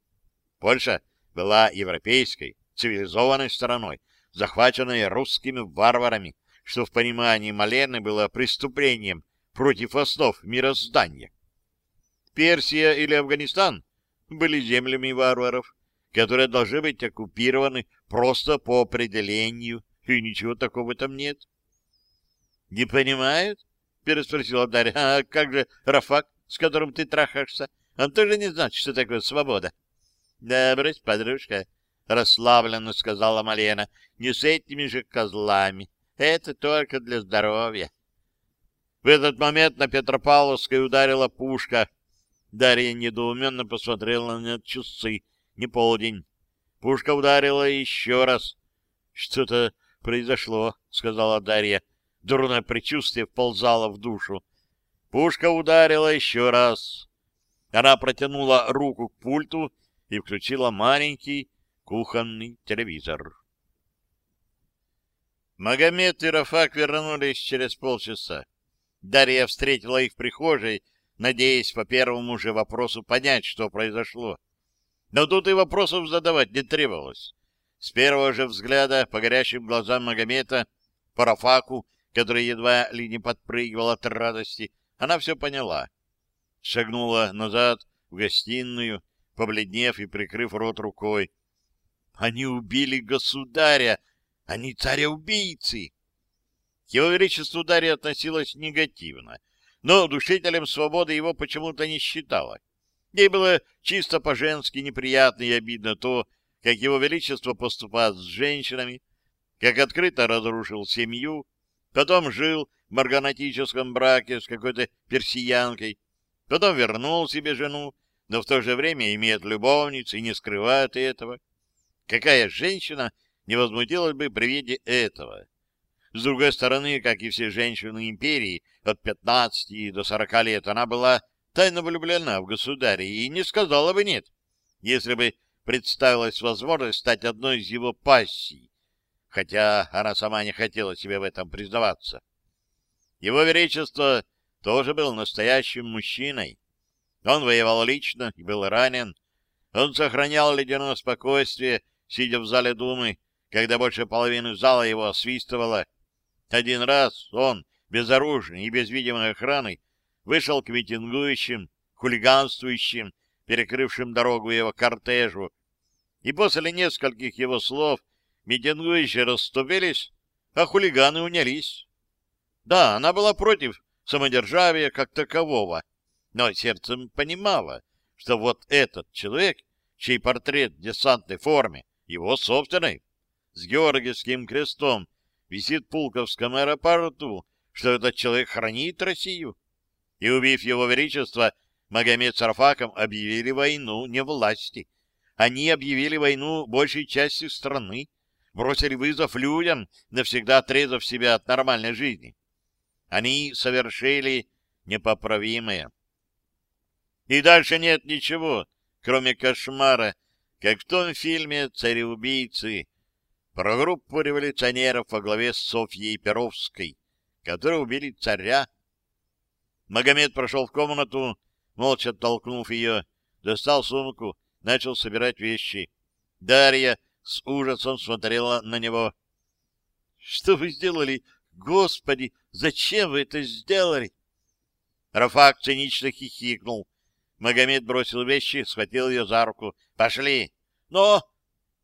Польша была европейской, цивилизованной страной, захваченной русскими варварами, что в понимании Малены было преступлением против основ мироздания. Персия или Афганистан были землями варваров, которые должны быть оккупированы просто по определению, и ничего такого этом нет. — Не понимают? — переспросила Дарья. — А как же Рафак, с которым ты трахаешься? Он тоже не знает, что такое свобода. — Да, брось, подружка, — расслабленно сказала Малена, — не с этими же козлами. Это только для здоровья. В этот момент на Петропавловской ударила пушка. Дарья недоуменно посмотрела на часы. Не полдень. Пушка ударила еще раз. — Что-то произошло, — сказала Дарья. Дурное предчувствие вползало в душу. Пушка ударила еще раз. Она протянула руку к пульту и включила маленький кухонный телевизор. Магомед и Рафак вернулись через полчаса. Дарья встретила их в прихожей, надеясь по первому же вопросу понять, что произошло. Но тут и вопросов задавать не требовалось. С первого же взгляда по горящим глазам Магомета, по Рафаку, который едва ли не подпрыгивал от радости, она все поняла шагнула назад в гостиную, побледнев и прикрыв рот рукой. Они убили государя! Они царя-убийцы! К его величеству Дарья относилась негативно, но душителем свободы его почему-то не считала. Ей было чисто по-женски неприятно и обидно то, как его величество поступает с женщинами, как открыто разрушил семью, потом жил в марганатическом браке с какой-то персиянкой, Потом вернул себе жену, но в то же время имеет любовницу и не скрывает этого. Какая женщина не возмутилась бы при виде этого? С другой стороны, как и все женщины империи, от 15 до 40 лет она была тайно влюблена в государя и не сказала бы «нет», если бы представилась возможность стать одной из его пассий. хотя она сама не хотела себе в этом признаваться. Его Величество тоже был настоящим мужчиной. Он воевал лично и был ранен. Он сохранял ледяное спокойствие, сидя в зале Думы, когда больше половины зала его освистывало. Один раз он, безоружный и без видимой охраны, вышел к митингующим, хулиганствующим, перекрывшим дорогу его кортежу, и после нескольких его слов митингующие расступились, а хулиганы унялись. Да, она была против самодержавия как такового, но сердцем понимала, что вот этот человек, чей портрет в десантной форме, его собственный, с Георгиевским крестом, висит в Пулковском аэропорту, что этот человек хранит Россию. И, убив его величество, Магомед с Арфаком объявили войну не власти. Они объявили войну большей части страны, бросили вызов людям, навсегда отрезав себя от нормальной жизни. Они совершили непоправимое. И дальше нет ничего, кроме кошмара, как в том фильме «Цареубийцы», про группу революционеров во главе с Софьей Перовской, которые убили царя. Магомед прошел в комнату, молча толкнув ее, достал сумку, начал собирать вещи. Дарья с ужасом смотрела на него. — Что вы сделали? Господи, зачем вы это сделали? Рафак цинично хихикнул. Магомед бросил вещи, схватил ее за руку. — Пошли! — Но...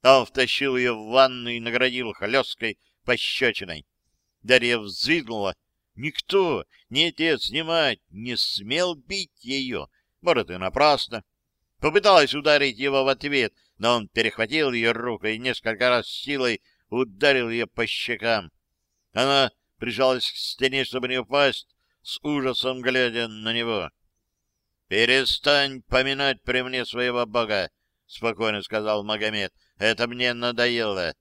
Он втащил ее в ванну и наградил холесткой пощечиной. Дарья взвизгнула. Никто, ни отец, ни мать, не смел бить ее. Может, и напрасно. Попыталась ударить его в ответ, но он перехватил ее руку и несколько раз силой ударил ее по щекам. Она прижалась к стене, чтобы не упасть, с ужасом глядя на него. — Перестань поминать при мне своего бога, — спокойно сказал Магомед. Это мне надоело.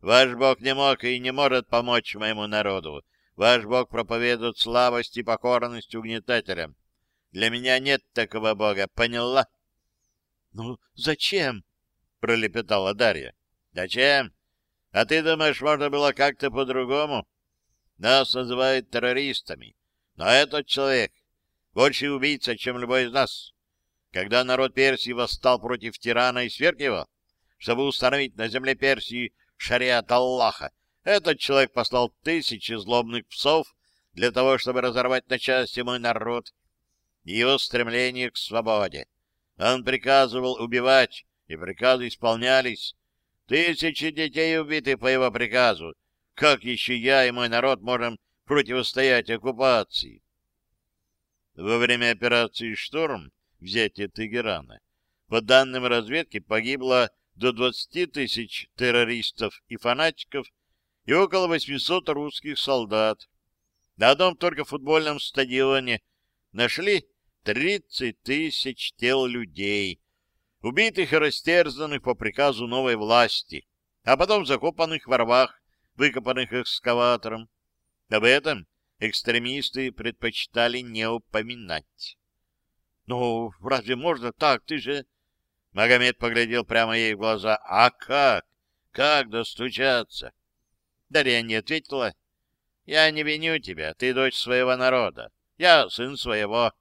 Ваш Бог не мог и не может помочь моему народу. Ваш Бог проповедует слабость и покорность угнетателям. Для меня нет такого Бога, поняла? — Ну, зачем? — пролепетала Дарья. — Зачем? А ты думаешь, можно было как-то по-другому? Нас называют террористами. Но этот человек больше убийца, чем любой из нас. Когда народ Персии восстал против тирана и сверг его, чтобы установить на земле Персии шариат Аллаха. Этот человек послал тысячи злобных псов для того, чтобы разорвать на части мой народ и его стремление к свободе. Он приказывал убивать, и приказы исполнялись. Тысячи детей убиты по его приказу. Как еще я и мой народ можем противостоять оккупации? Во время операции «Шторм» взятие Тегерана, по данным разведки, погибло до 20 тысяч террористов и фанатиков и около 800 русских солдат. На одном только футбольном стадионе нашли 30 тысяч тел людей, убитых и растерзанных по приказу новой власти, а потом закопанных в рвах, выкопанных экскаватором. Об этом экстремисты предпочитали не упоминать. — Ну, разве можно так? Ты же... Магомед поглядел прямо ей в глаза. «А как? Как достучаться?» Дарья не ответила. «Я не виню тебя, ты дочь своего народа. Я сын своего.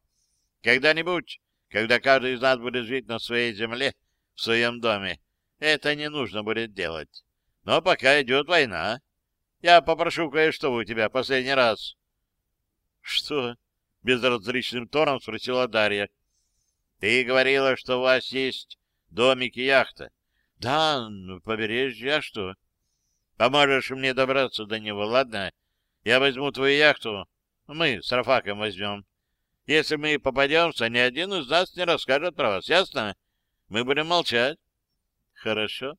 Когда-нибудь, когда каждый из нас будет жить на своей земле, в своем доме, это не нужно будет делать. Но пока идет война. Я попрошу кое-что у тебя последний раз». «Что?» — безразличным тоном спросила Дарья. «Ты говорила, что у вас есть Домик и яхта. Да, на побережье, а что? Поможешь мне добраться до него, ладно? Я возьму твою яхту. Мы с Рафаком возьмем. Если мы попадемся, ни один из нас не расскажет про вас, ясно? Мы будем молчать. Хорошо.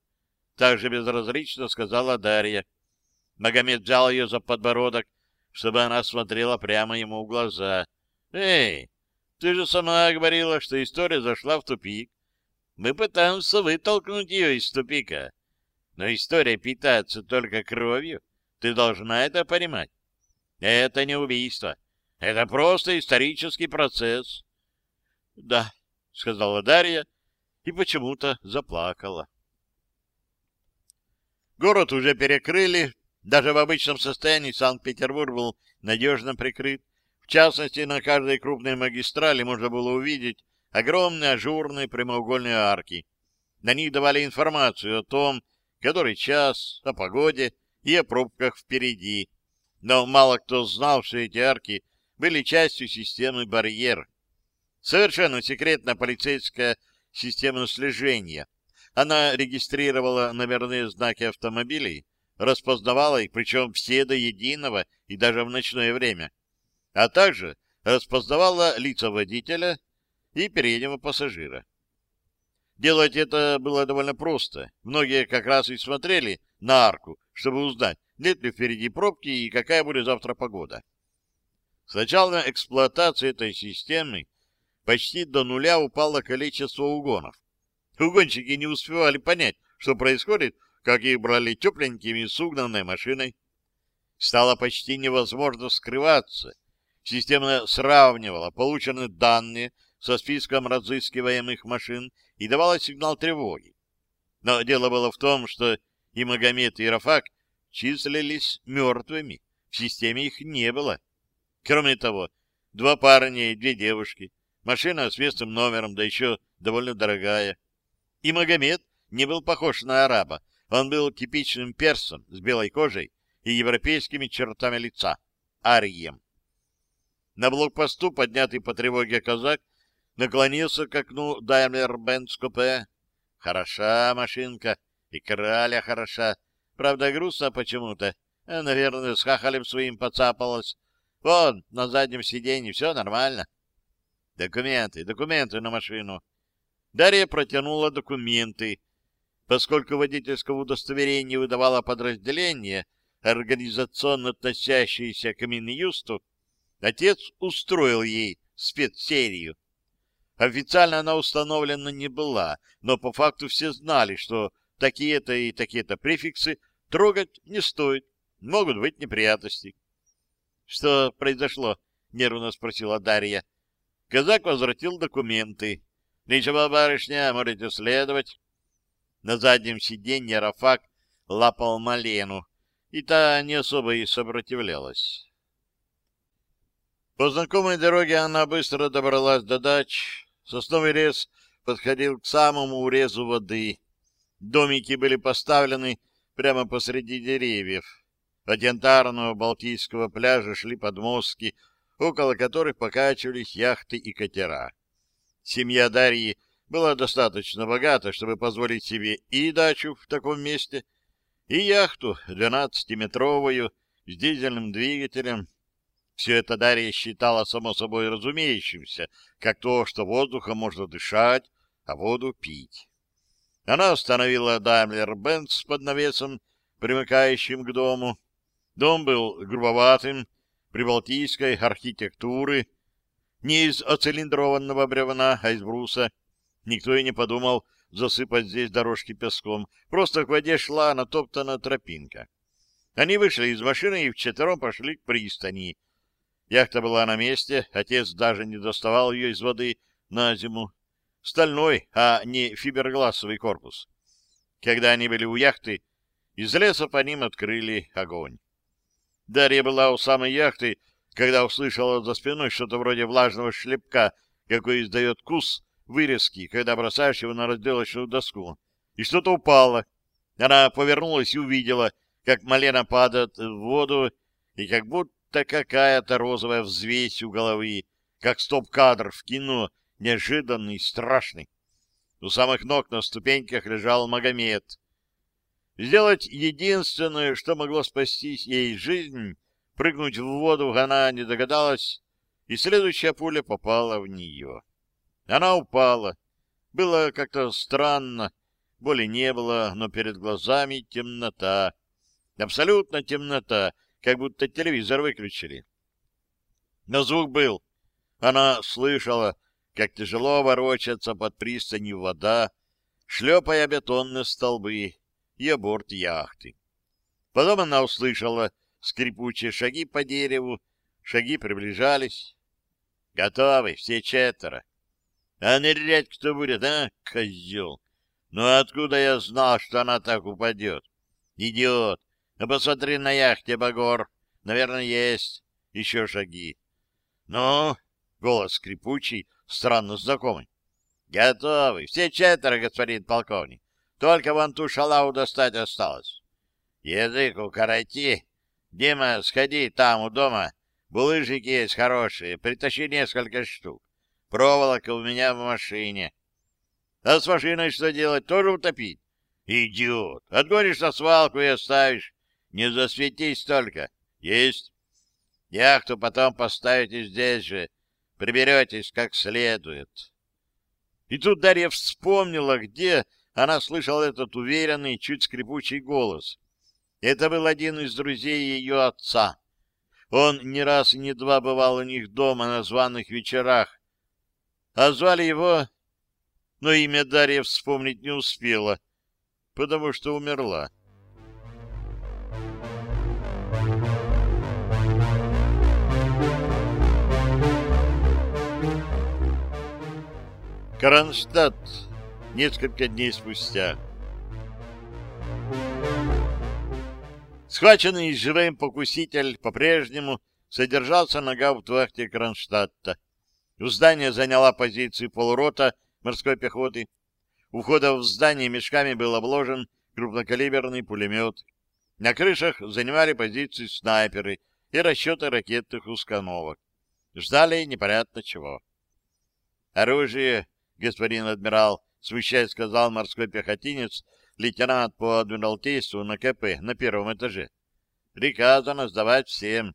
Так же безразлично сказала Дарья. Магомед взял ее за подбородок, чтобы она смотрела прямо ему в глаза. «Эй, ты же сама говорила, что история зашла в тупик. Мы пытаемся вытолкнуть ее из тупика. Но история питается только кровью. Ты должна это понимать. Это не убийство. Это просто исторический процесс. — Да, — сказала Дарья и почему-то заплакала. Город уже перекрыли, Даже в обычном состоянии Санкт-Петербург был надежно прикрыт. В частности, на каждой крупной магистрали можно было увидеть огромные ажурные прямоугольные арки. На них давали информацию о том, который час, о погоде и о пробках впереди. Но мало кто знал, что эти арки были частью системы «Барьер». Совершенно секретная полицейская система слежения. Она регистрировала номерные знаки автомобилей, распознавала их, причем все до единого и даже в ночное время, а также распознавала лица водителя и переднего пассажира. Делать это было довольно просто. Многие как раз и смотрели на арку, чтобы узнать, нет ли впереди пробки и какая будет завтра погода. С начала эксплуатации этой системы почти до нуля упало количество угонов. Угонщики не успевали понять, что происходит, как их брали тепленькими с угнанной машиной. Стало почти невозможно скрываться. Система сравнивала полученные данные со списком разыскиваемых машин и давала сигнал тревоги. Но дело было в том, что и Магомед, и Рафак числились мертвыми, в системе их не было. Кроме того, два парня и две девушки, машина с местным номером, да еще довольно дорогая. И Магомед не был похож на араба, он был типичным персом с белой кожей и европейскими чертами лица, арием. На блокпосту, поднятый по тревоге казак, наклонился к окну Daimler-Benz купе. Хороша машинка, и краля хороша. Правда, грустно почему-то. Э, наверное, с хахалем своим поцапалась. Вон, на заднем сиденье все нормально. Документы, документы на машину. Дарья протянула документы. Поскольку водительского удостоверения выдавало подразделение, организационно относящееся к Минюсту, отец устроил ей спецсерию. Официально она установлена не была, но по факту все знали, что такие-то и такие-то префиксы трогать не стоит, могут быть неприятности. — Что произошло? — нервно спросила Дарья. Казак возвратил документы. — Ничего, барышня, можете следовать. На заднем сиденье Рафак лапал Малену, и та не особо и сопротивлялась. По знакомой дороге она быстро добралась до дач, Сосновый лес подходил к самому урезу воды. Домики были поставлены прямо посреди деревьев. От янтарного Балтийского пляжа шли подмостки, около которых покачивались яхты и катера. Семья Дарьи была достаточно богата, чтобы позволить себе и дачу в таком месте, и яхту двенадцатиметровую с дизельным двигателем, все это Дарья считала само собой разумеющимся, как то, что воздухом можно дышать, а воду пить. Она остановила Даймлер-Бенц под навесом, примыкающим к дому. Дом был грубоватым, прибалтийской архитектуры, не из оцилиндрованного бревна, а из бруса. Никто и не подумал засыпать здесь дорожки песком. Просто к воде шла натоптана тропинка. Они вышли из машины и вчетвером пошли к пристани. Яхта была на месте, отец даже не доставал ее из воды на зиму. Стальной, а не фибергласовый корпус. Когда они были у яхты, из леса по ним открыли огонь. Дарья была у самой яхты, когда услышала за спиной что-то вроде влажного шлепка, какой издает кус вырезки, когда бросаешь его на разделочную доску. И что-то упало. Она повернулась и увидела, как Малена падает в воду, и как будто будто какая-то розовая взвесь у головы, как стоп-кадр в кино, неожиданный, страшный. У самых ног на ступеньках лежал Магомед. Сделать единственное, что могло спасти ей жизнь, прыгнуть в воду она не догадалась, и следующая пуля попала в нее. Она упала. Было как-то странно, боли не было, но перед глазами темнота. Абсолютно темнота, как будто телевизор выключили. Но звук был. Она слышала, как тяжело ворочается под пристанью вода, шлепая бетонные столбы и борт яхты. Потом она услышала скрипучие шаги по дереву, шаги приближались. Готовы, все четверо. А нырять кто будет, а, козел? Ну откуда я знал, что она так упадет? Идиот! Ну, посмотри на яхте, Багор. Наверное, есть. Еще шаги. Ну, голос скрипучий, странно знакомый. Готовы. Все четверо, господин полковник. Только вон ту шалаву достать осталось. Язык укороти. Дима, сходи там у дома. Булыжники есть хорошие. Притащи несколько штук. Проволока у меня в машине. А с машиной что делать? Тоже утопить? Идиот! Отгонишь на свалку и оставишь. Не засветись только. Есть. Яхту потом поставите здесь же. Приберетесь как следует. И тут Дарья вспомнила, где она слышала этот уверенный, чуть скрипучий голос. Это был один из друзей ее отца. Он не раз и не два бывал у них дома на званых вечерах. А звали его... Но имя Дарья вспомнить не успела, потому что умерла. Кронштадт. Несколько дней спустя. Схваченный живым покуситель по-прежнему содержался на гауптвахте Кронштадта. У здания заняла позицию полурота морской пехоты. У входа в здание мешками был обложен крупнокалиберный пулемет. На крышах занимали позиции снайперы и расчеты ракетных установок. Ждали непонятно чего. Оружие господин адмирал, смущаясь, сказал морской пехотинец, лейтенант по адмиралтейству на КП на первом этаже. Приказано сдавать всем.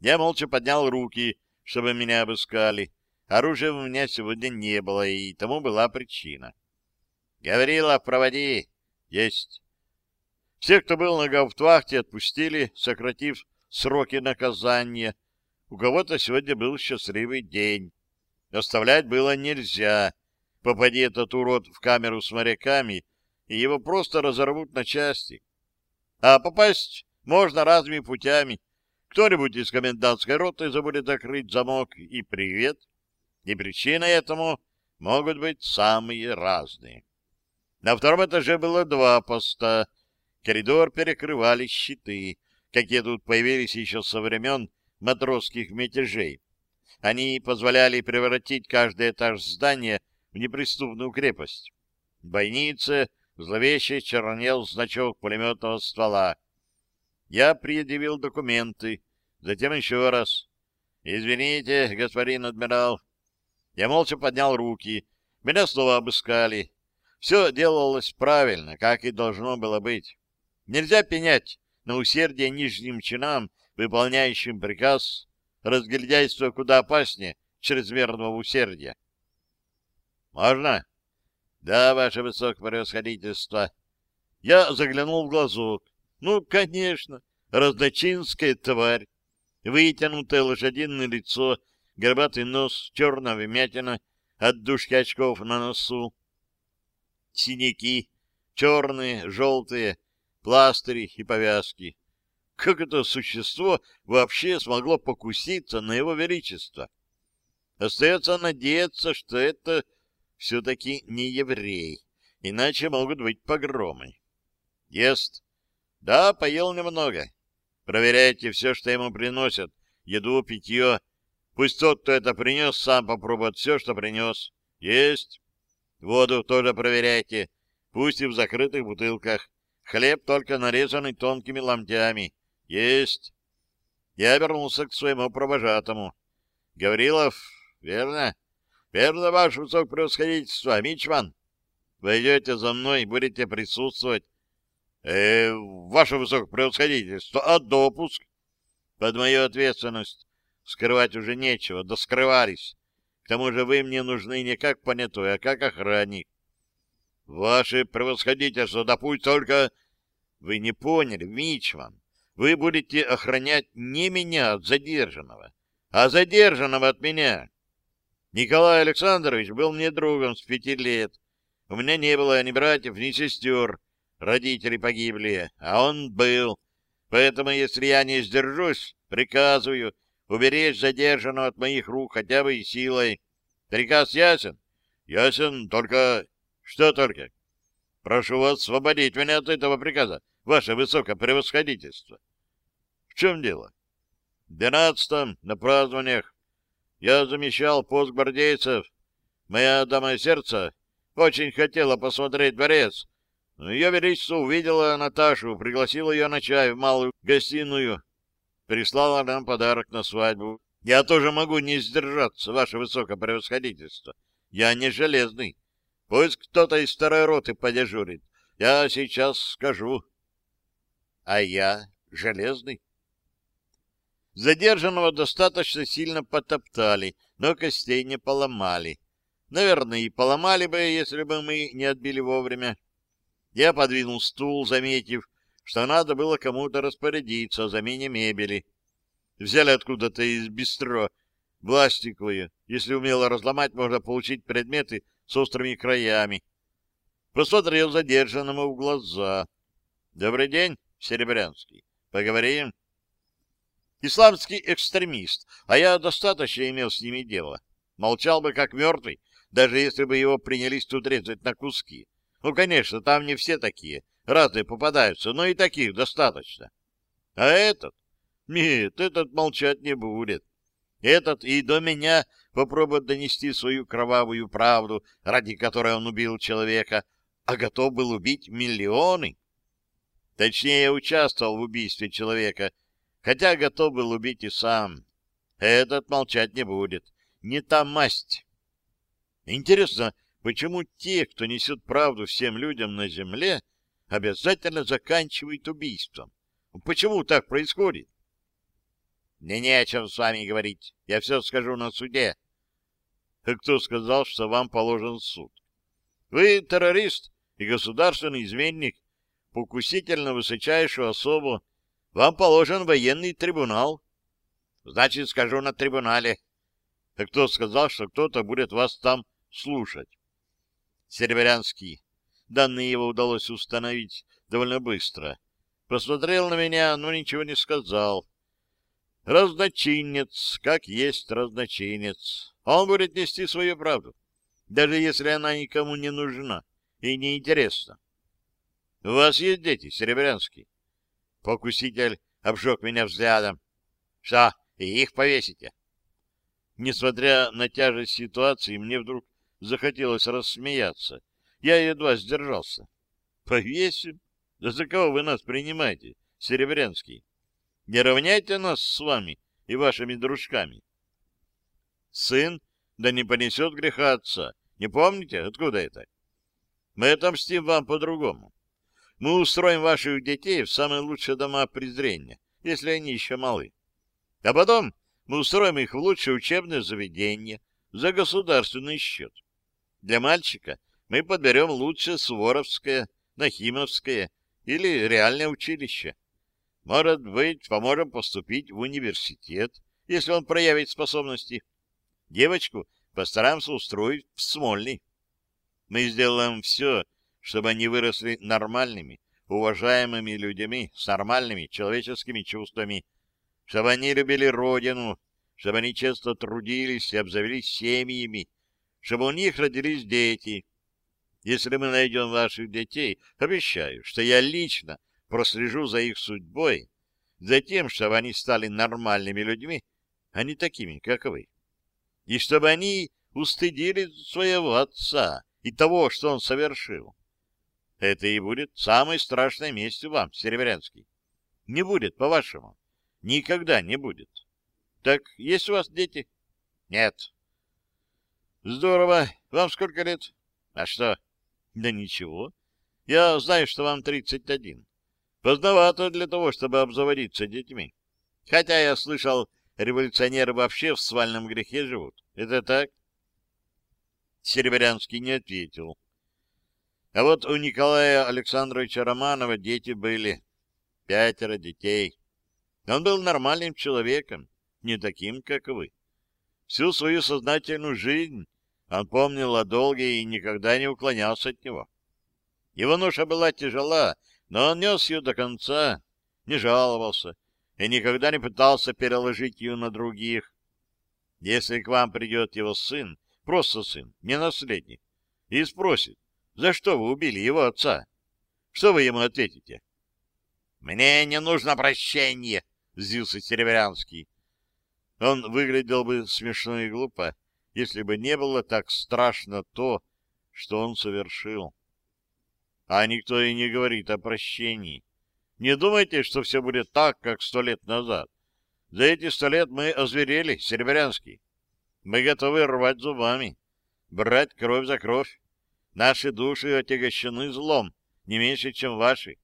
Я молча поднял руки, чтобы меня обыскали. Оружия у меня сегодня не было, и тому была причина. Гаврилов, проводи. Есть. Всех, кто был на гауптвахте, отпустили, сократив сроки наказания. У кого-то сегодня был счастливый день. Оставлять было нельзя. Попади этот урод в камеру с моряками, и его просто разорвут на части. А попасть можно разными путями. Кто-нибудь из комендантской роты забудет закрыть замок, и привет. И причины этому могут быть самые разные. На втором этаже было два поста. Коридор перекрывали щиты, какие тут появились еще со времен матросских мятежей. Они позволяли превратить каждый этаж здания в неприступную крепость. В бойнице зловеще чернел значок пулеметного ствола. Я предъявил документы, затем еще раз. «Извините, господин адмирал». Я молча поднял руки. Меня снова обыскали. Все делалось правильно, как и должно было быть. Нельзя пенять на усердие нижним чинам, выполняющим приказ. Разгильдяйство куда опаснее чрезмерного усердия. Можно? Да, ваше высокопревосходительство. Я заглянул в глазок. Ну, конечно, разночинская тварь. Вытянутое лошадиное лицо, горбатый нос, черная вмятина от дужки очков на носу. Синяки, черные, желтые, пластыри и повязки. Как это существо вообще смогло покуситься на его величество? Остается надеяться, что это все-таки не еврей, иначе могут быть погромы. Ест? Да, поел немного. Проверяйте все, что ему приносят, еду, питье. Пусть тот, кто это принес, сам попробует все, что принес. Есть. Воду тоже проверяйте, пусть и в закрытых бутылках. Хлеб только нарезанный тонкими ломтями. Есть. Я вернулся к своему провожатому. Гаврилов, верно? Верно, ваше высокопревосходительство, Мичман. Войдете за мной, будете присутствовать. Э, ваше высокопревосходительство, а допуск? Под мою ответственность. Скрывать уже нечего, да скрывались. К тому же вы мне нужны не как понятой, а как охранник. Ваше превосходительство, да пусть только... Вы не поняли, Мичман. Вы будете охранять не меня от задержанного, а задержанного от меня. Николай Александрович был мне другом с пяти лет. У меня не было ни братьев, ни сестер. Родители погибли, а он был. Поэтому, если я не сдержусь, приказываю уберечь задержанного от моих рук хотя бы и силой. Приказ ясен? Ясен, только... Что только? Прошу вас освободить меня от этого приказа. ваше высокопревосходительство. В чем дело? В двенадцатом, на празднованиях, я замещал пост гвардейцев. Моя дама сердца очень хотела посмотреть дворец. Ее Величество увидела Наташу, пригласила ее на чай в малую гостиную. Прислала нам подарок на свадьбу. Я тоже могу не сдержаться, ваше высокопревосходительство. Я не железный. Пусть кто-то из второй роты подежурит. Я сейчас скажу. А я железный. Задержанного достаточно сильно потоптали, но костей не поломали. Наверное, и поломали бы, если бы мы не отбили вовремя. Я подвинул стул, заметив, что надо было кому-то распорядиться о замене мебели. Взяли откуда-то из бистро пластиковые. Если умело разломать, можно получить предметы с острыми краями. Посмотрел задержанному в глаза. — Добрый день, Серебрянский. Поговорим? Исламский экстремист, а я достаточно имел с ними дело. Молчал бы как мертвый, даже если бы его принялись тут резать на куски. Ну, конечно, там не все такие, разные попадаются, но и таких достаточно. А этот? Нет, этот молчать не будет. Этот и до меня попробует донести свою кровавую правду, ради которой он убил человека, а готов был убить миллионы. Точнее, участвовал в убийстве человека, хотя готов был убить и сам. Этот молчать не будет. Не та масть. Интересно, почему те, кто несет правду всем людям на земле, обязательно заканчивают убийством? Почему так происходит? Мне не о чем с вами говорить. Я все скажу на суде. А кто сказал, что вам положен суд? Вы террорист и государственный изменник, покуситель на высочайшую особу. Вам положен военный трибунал. Значит, скажу на трибунале. А кто сказал, что кто-то будет вас там слушать? Серебрянский. Данные его удалось установить довольно быстро. Посмотрел на меня, но ничего не сказал. Разночинец, как есть разночинец. Он будет нести свою правду, даже если она никому не нужна и не интересна. У вас есть дети, Серебрянский? Покуситель обжег меня взглядом. Что, и их повесите? Несмотря на тяжесть ситуации, мне вдруг захотелось рассмеяться. Я едва сдержался. Повесим? Да за кого вы нас принимаете, Серебрянский? Не равняйте нас с вами и вашими дружками. Сын, да не понесет греха отца. Не помните, откуда это? Мы отомстим вам по-другому. Мы устроим ваших детей в самые лучшие дома презрения, если они еще малы. А потом мы устроим их в лучшее учебное заведение за государственный счет. Для мальчика мы подберем лучшее Суворовское, Нахимовское или реальное училище. Может быть, поможем поступить в университет, если он проявит способности. Девочку постараемся устроить в Смольный. Мы сделаем все, чтобы они выросли нормальными, уважаемыми людьми с нормальными человеческими чувствами, чтобы они любили родину, чтобы они честно трудились и обзавелись семьями, чтобы у них родились дети. Если мы найдем ваших детей, обещаю, что я лично прослежу за их судьбой, за тем, чтобы они стали нормальными людьми, а не такими, как вы. И чтобы они устыдили своего отца, и того, что он совершил. Это и будет самой страшной местью вам, Серебрянский. Не будет, по-вашему. Никогда не будет. Так, есть у вас дети? Нет. Здорово. Вам сколько лет? А что? Да ничего. Я знаю, что вам 31. Поздновато для того, чтобы обзаводиться детьми. Хотя я слышал, революционеры вообще в свальном грехе живут. Это так? Серебрянский не ответил. А вот у Николая Александровича Романова дети были. Пятеро детей. Он был нормальным человеком, не таким, как вы. Всю свою сознательную жизнь он помнил о долге и никогда не уклонялся от него. Его ноша была тяжела, но он нес ее до конца, не жаловался и никогда не пытался переложить ее на других. Если к вам придет его сын, просто сын, не наследник, и спросит, за что вы убили его отца, что вы ему ответите? Мне не нужно прощения, взвился Серебрянский. Он выглядел бы смешно и глупо, если бы не было так страшно то, что он совершил. А никто и не говорит о прощении. Не думайте, что все будет так, как сто лет назад. За эти сто лет мы озверели, Серебрянский. Мы готовы рвать зубами, брать кровь за кровь. Наши души отягощены злом, не меньше, чем ваши.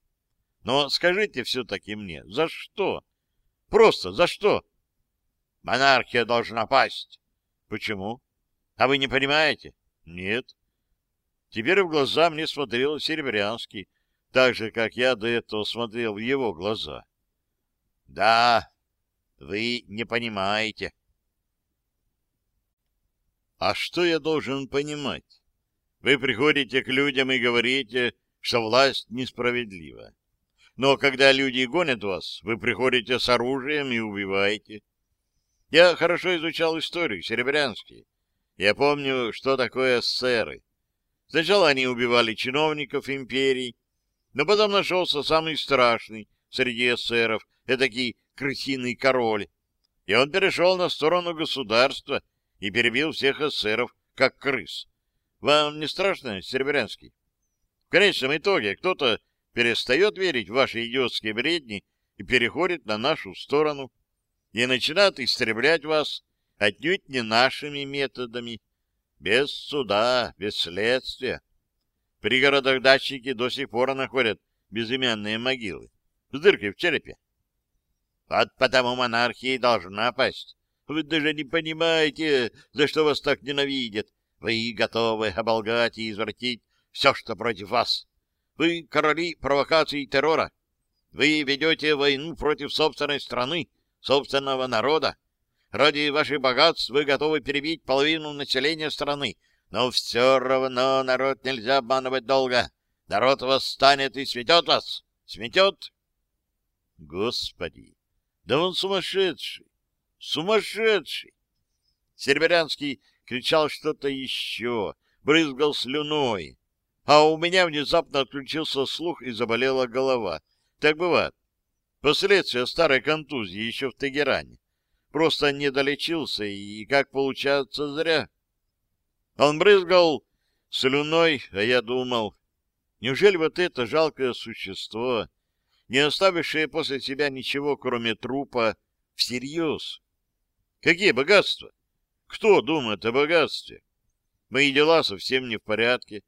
Но скажите все-таки мне, за что? Просто за что? Монархия должна пасть. Почему? А вы не понимаете? Нет. Теперь в глаза мне смотрел Серебрянский, так же, как я до этого смотрел в его глаза. Да, вы не понимаете. А что я должен понимать? Вы приходите к людям и говорите, что власть несправедлива. Но когда люди гонят вас, вы приходите с оружием и убиваете. Я хорошо изучал историю, Серебрянский. Я помню, что такое эсеры. Сначала они убивали чиновников империи, но потом нашелся самый страшный среди эсеров, этакий крысиный король. И он перешел на сторону государства и перебил всех эсеров, как крыс. Вам не страшно, Серебрянский? В конечном итоге кто-то перестает верить в ваши идиотские бредни и переходит на нашу сторону и начинает истреблять вас отнюдь не нашими методами, без суда, без следствия. В пригородах датчики до сих пор находят безымянные могилы с дыркой в черепе. Вот потому монархия должна пасть. Вы даже не понимаете, за что вас так ненавидят. Вы готовы оболгать и извратить все, что против вас. Вы короли провокаций и террора. Вы ведете войну против собственной страны, собственного народа. Ради ваших богатств вы готовы перебить половину населения страны, но все равно народ нельзя обманывать долго. Народ восстанет и сметет вас. Сметет? Господи, да он сумасшедший, сумасшедший! Серебрянский кричал что-то еще, брызгал слюной, а у меня внезапно отключился слух и заболела голова. Так бывает. Последствия старой контузии еще в Тегеране. Просто не долечился, и, как получается, зря. Он брызгал слюной, а я думал, неужели вот это жалкое существо, не оставившее после себя ничего, кроме трупа, всерьез? Какие богатства? Кто думает о богатстве? Мои дела совсем не в порядке.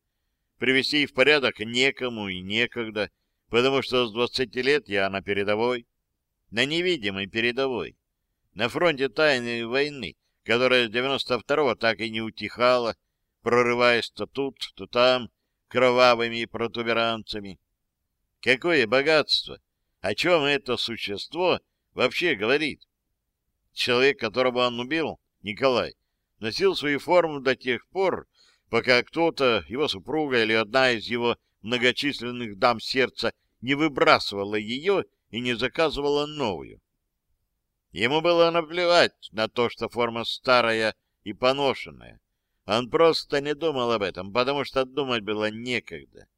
Привести их в порядок некому и некогда, потому что с двадцати лет я на передовой, на невидимой передовой, на фронте тайной войны, которая с девяносто второго так и не утихала, прорываясь то тут, то там, кровавыми протуберанцами. Какое богатство! О чем это существо вообще говорит? Человек, которого он убил, Николай, носил свою форму до тех пор, пока кто-то, его супруга или одна из его многочисленных дам сердца, не выбрасывала ее и не заказывала новую. Ему было наплевать на то, что форма старая и поношенная. Он просто не думал об этом, потому что думать было некогда.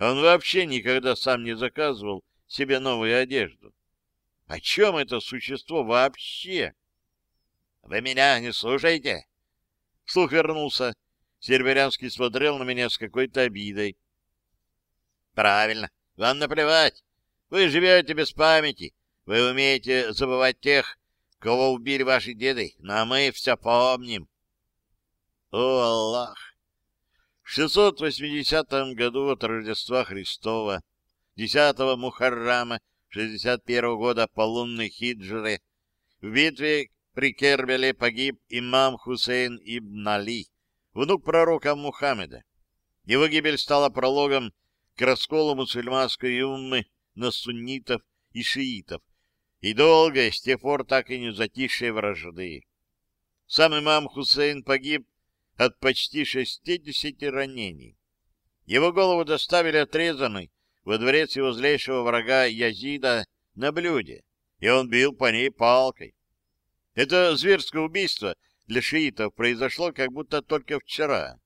Он вообще никогда сам не заказывал себе новую одежду. О чем это существо вообще? — Вы меня не слушаете? Слух вернулся. Серверянский смотрел на меня с какой-то обидой. — Правильно. Вам наплевать. Вы живете без памяти. Вы умеете забывать тех, кого убили ваши деды, но мы все помним. О, Аллах! В 680 году от Рождества Христова, 10 Мухаррама 61 года по лунной хиджре, в битве при Кербеле погиб имам Хусейн ибн Али, внук пророка Мухаммеда. Его гибель стала прологом к расколу мусульманской уммы на суннитов и шиитов, и долго, с тех пор так и не затихшей вражды. Сам имам Хусейн погиб от почти шестидесяти ранений. Его голову доставили отрезанной во дворец его злейшего врага Язида на блюде, и он бил по ней палкой. Это зверское убийство для шиитов произошло как будто только вчера.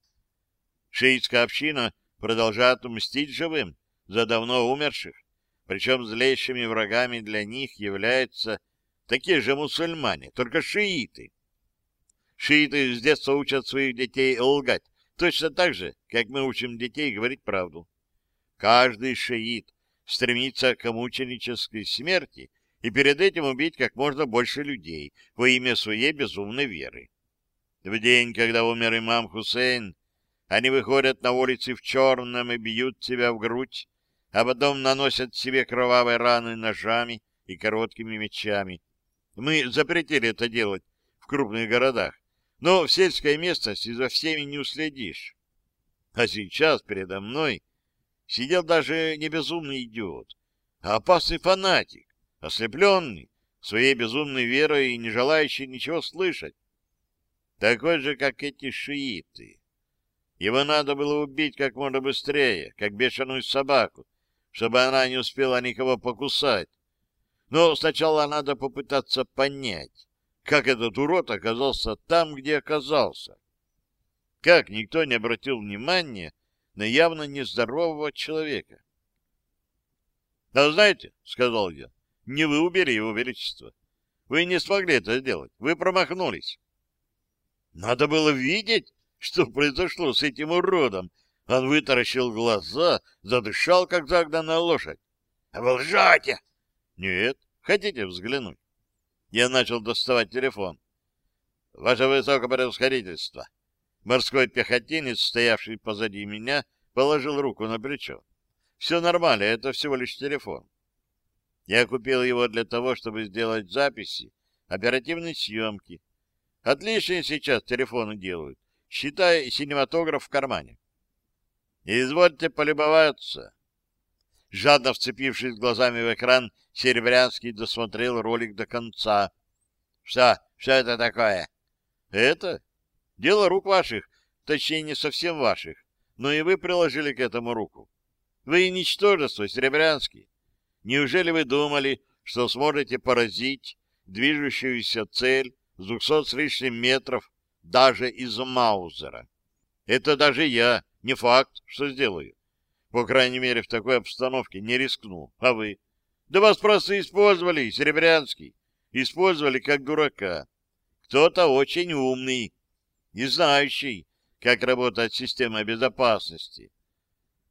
Шиитская община продолжает мстить живым за давно умерших, Причем злейшими врагами для них являются такие же мусульмане, только шииты. Шииты с детства учат своих детей лгать, точно так же, как мы учим детей говорить правду. Каждый шиит стремится к мученической смерти и перед этим убить как можно больше людей во имя своей безумной веры. В день, когда умер имам Хусейн, они выходят на улицы в черном и бьют себя в грудь, а потом наносят себе кровавые раны ножами и короткими мечами. Мы запретили это делать в крупных городах, но в сельской местности за всеми не уследишь. А сейчас передо мной сидел даже не безумный идиот, а опасный фанатик, ослепленный своей безумной верой и не желающий ничего слышать. Такой же, как эти шииты. Его надо было убить как можно быстрее, как бешеную собаку, чтобы она не успела никого покусать. Но сначала надо попытаться понять, как этот урод оказался там, где оказался. Как никто не обратил внимания на явно нездорового человека. — Да знаете, — сказал я, — не вы убили его величество. Вы не смогли это сделать. Вы промахнулись. Надо было видеть, что произошло с этим уродом. Он вытаращил глаза, задышал, как загнанная лошадь. — Вы лжете! — Нет. Хотите взглянуть? Я начал доставать телефон. — Ваше высокопревосходительство! Морской пехотинец, стоявший позади меня, положил руку на плечо. — Все нормально, это всего лишь телефон. Я купил его для того, чтобы сделать записи, оперативной съемки. Отличные сейчас телефоны делают, считая синематограф в кармане. Извольте полюбоваться. Жадно вцепившись глазами в экран, Серебрянский досмотрел ролик до конца. — Что? Что это такое? — Это? Дело рук ваших, точнее, не совсем ваших, но и вы приложили к этому руку. Вы ничтожество, Серебрянский. Неужели вы думали, что сможете поразить движущуюся цель с двухсот с лишним метров даже из Маузера? Это даже я, не факт, что сделаю. По крайней мере, в такой обстановке не рискну. А вы? Да вас просто использовали, Серебрянский. Использовали как дурака. Кто-то очень умный и знающий, как работает система безопасности.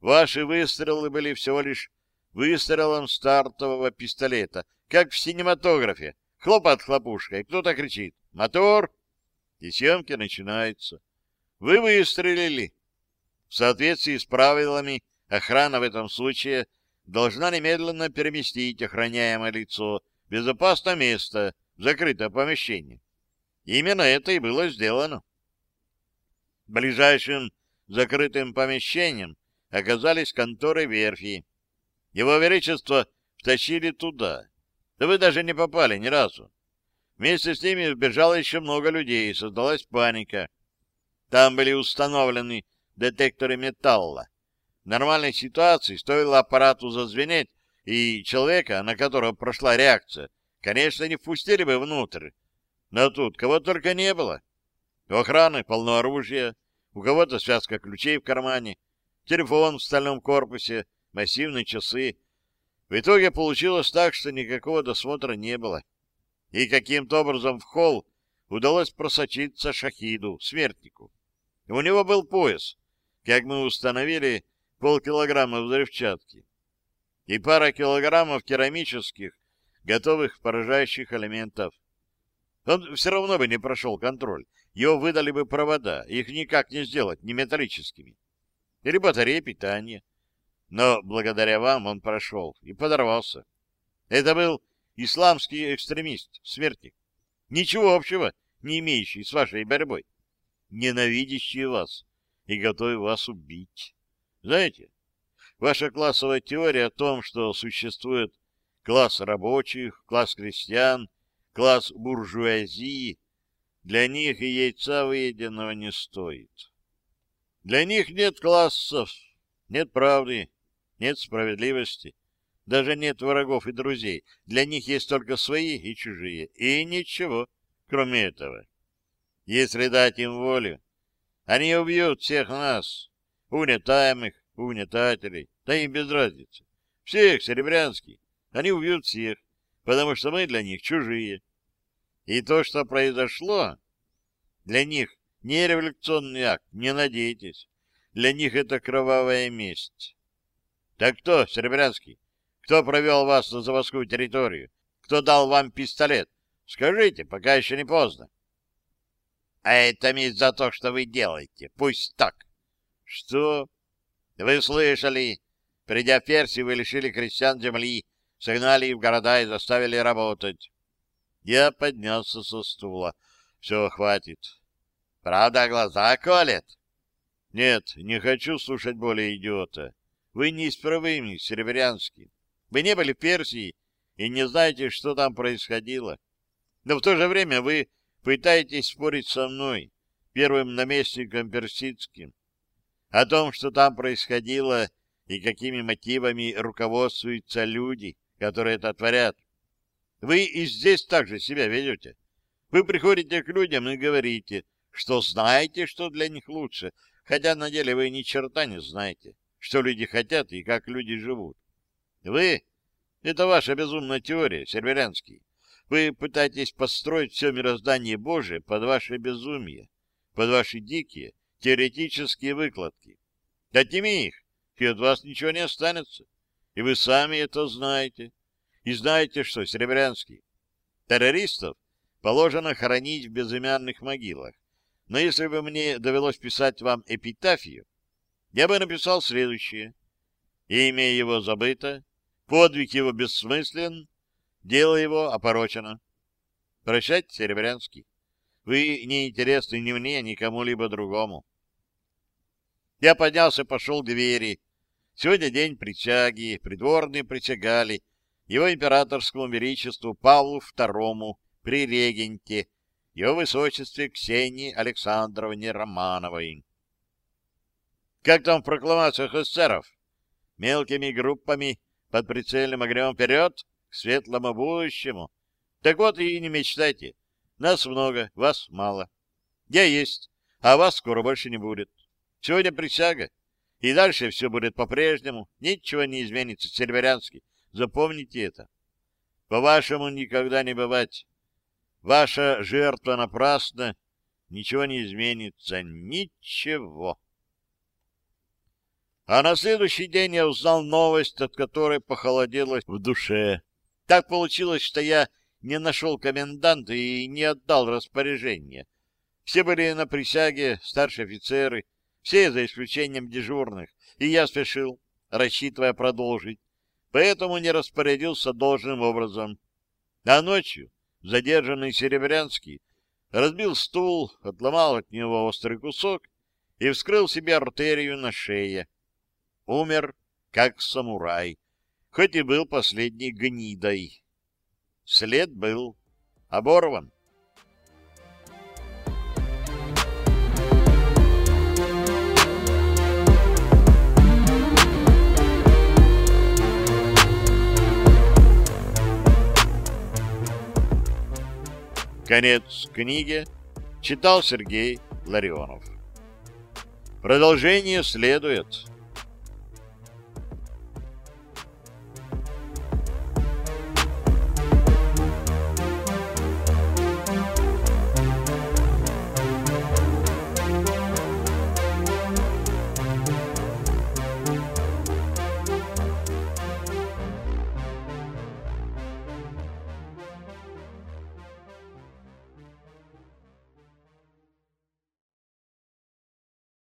Ваши выстрелы были всего лишь выстрелом стартового пистолета, как в синематографе. Хлопат хлопушкой, кто-то кричит «Мотор!» и съемки начинаются. Вы выстрелили. В соответствии с правилами охрана в этом случае должна немедленно переместить охраняемое лицо в безопасное место, в закрытое помещение. Именно это и было сделано. Ближайшим закрытым помещением оказались конторы верфи. Его Величество втащили туда. Да вы даже не попали ни разу. Вместе с ними вбежало еще много людей, и создалась паника. Там были установлены детекторы металла. В нормальной ситуации стоило аппарату зазвенеть, и человека, на которого прошла реакция, конечно, не впустили бы внутрь. Но тут кого только не было. У охраны полно оружия, у кого-то связка ключей в кармане, телефон в стальном корпусе, массивные часы. В итоге получилось так, что никакого досмотра не было. И каким-то образом в холл удалось просочиться шахиду, смертнику. У него был пояс. Как мы установили, полкилограмма взрывчатки и пара килограммов керамических, готовых поражающих элементов. Он все равно бы не прошел контроль. Его выдали бы провода, их никак не сделать не металлическими. Или батареи питания. Но благодаря вам он прошел и подорвался. Это был исламский экстремист, смертник. Ничего общего не имеющий с вашей борьбой. Ненавидящий вас и готовый вас убить. Знаете, ваша классовая теория о том, что существует класс рабочих, класс крестьян, класс буржуазии, для них и яйца выеденного не стоит. Для них нет классов, нет правды, нет справедливости, даже нет врагов и друзей. Для них есть только свои и чужие, и ничего, кроме этого. Если дать им волю, они убьют всех нас, угнетаемых, угнетателей, да им без разницы. Всех, Серебрянский. Они убьют всех, потому что мы для них чужие. И то, что произошло, для них не революционный акт, не надейтесь. Для них это кровавая месть. Так кто, Серебрянский? Кто провел вас на заводскую территорию? Кто дал вам пистолет? Скажите, пока еще не поздно. А это месть за то, что вы делаете. Пусть так. Что? Вы слышали? Придя в Персию, вы лишили крестьян земли, согнали их в города и заставили работать. Я поднялся со стула. Все, хватит. Правда, глаза колет? Нет, не хочу слушать более идиота. Вы не из первыми, Серебрянский. Вы не были в Персии и не знаете, что там происходило. Но в то же время вы пытаетесь спорить со мной, первым наместником персидским, о том, что там происходило и какими мотивами руководствуются люди, которые это творят. Вы и здесь также себя ведете. Вы приходите к людям и говорите, что знаете, что для них лучше, хотя на деле вы ни черта не знаете, что люди хотят и как люди живут. Вы — это ваша безумная теория, Серверянский. Вы пытаетесь построить все мироздание Божие под ваше безумие, под ваши дикие теоретические выкладки. Отними их, и от вас ничего не останется. И вы сами это знаете. И знаете, что, Серебрянский, террористов положено хоронить в безымянных могилах. Но если бы мне довелось писать вам эпитафию, я бы написал следующее. Имя его забыто, подвиг его бессмыслен, дело его опорочено. Прощайте, Серебрянский. Вы не интересны ни мне, ни кому-либо другому. Я поднялся и пошел к двери. Сегодня день присяги, придворные присягали его императорскому величеству Павлу II при регенте, его высочестве Ксении Александровне Романовой. Как там в прокламациях эсеров? Мелкими группами под прицельным огнем вперед к светлому будущему. Так вот и не мечтайте. Нас много, вас мало. Я есть, а вас скоро больше не будет. Сегодня присяга, и дальше все будет по-прежнему, ничего не изменится, Серверянский. Запомните это. По-вашему никогда не бывать. Ваша жертва напрасна, ничего не изменится, ничего. А на следующий день я узнал новость, от которой похолодело в душе. Так получилось, что я не нашел коменданта и не отдал распоряжение. Все были на присяге, старшие офицеры, все за исключением дежурных, и я спешил, рассчитывая продолжить, поэтому не распорядился должным образом. А ночью задержанный Серебрянский разбил стул, отломал от него острый кусок и вскрыл себе артерию на шее. Умер, как самурай, хоть и был последней гнидой. След был оборван. Конец книги. Читал Сергей Ларионов. Продолжение следует.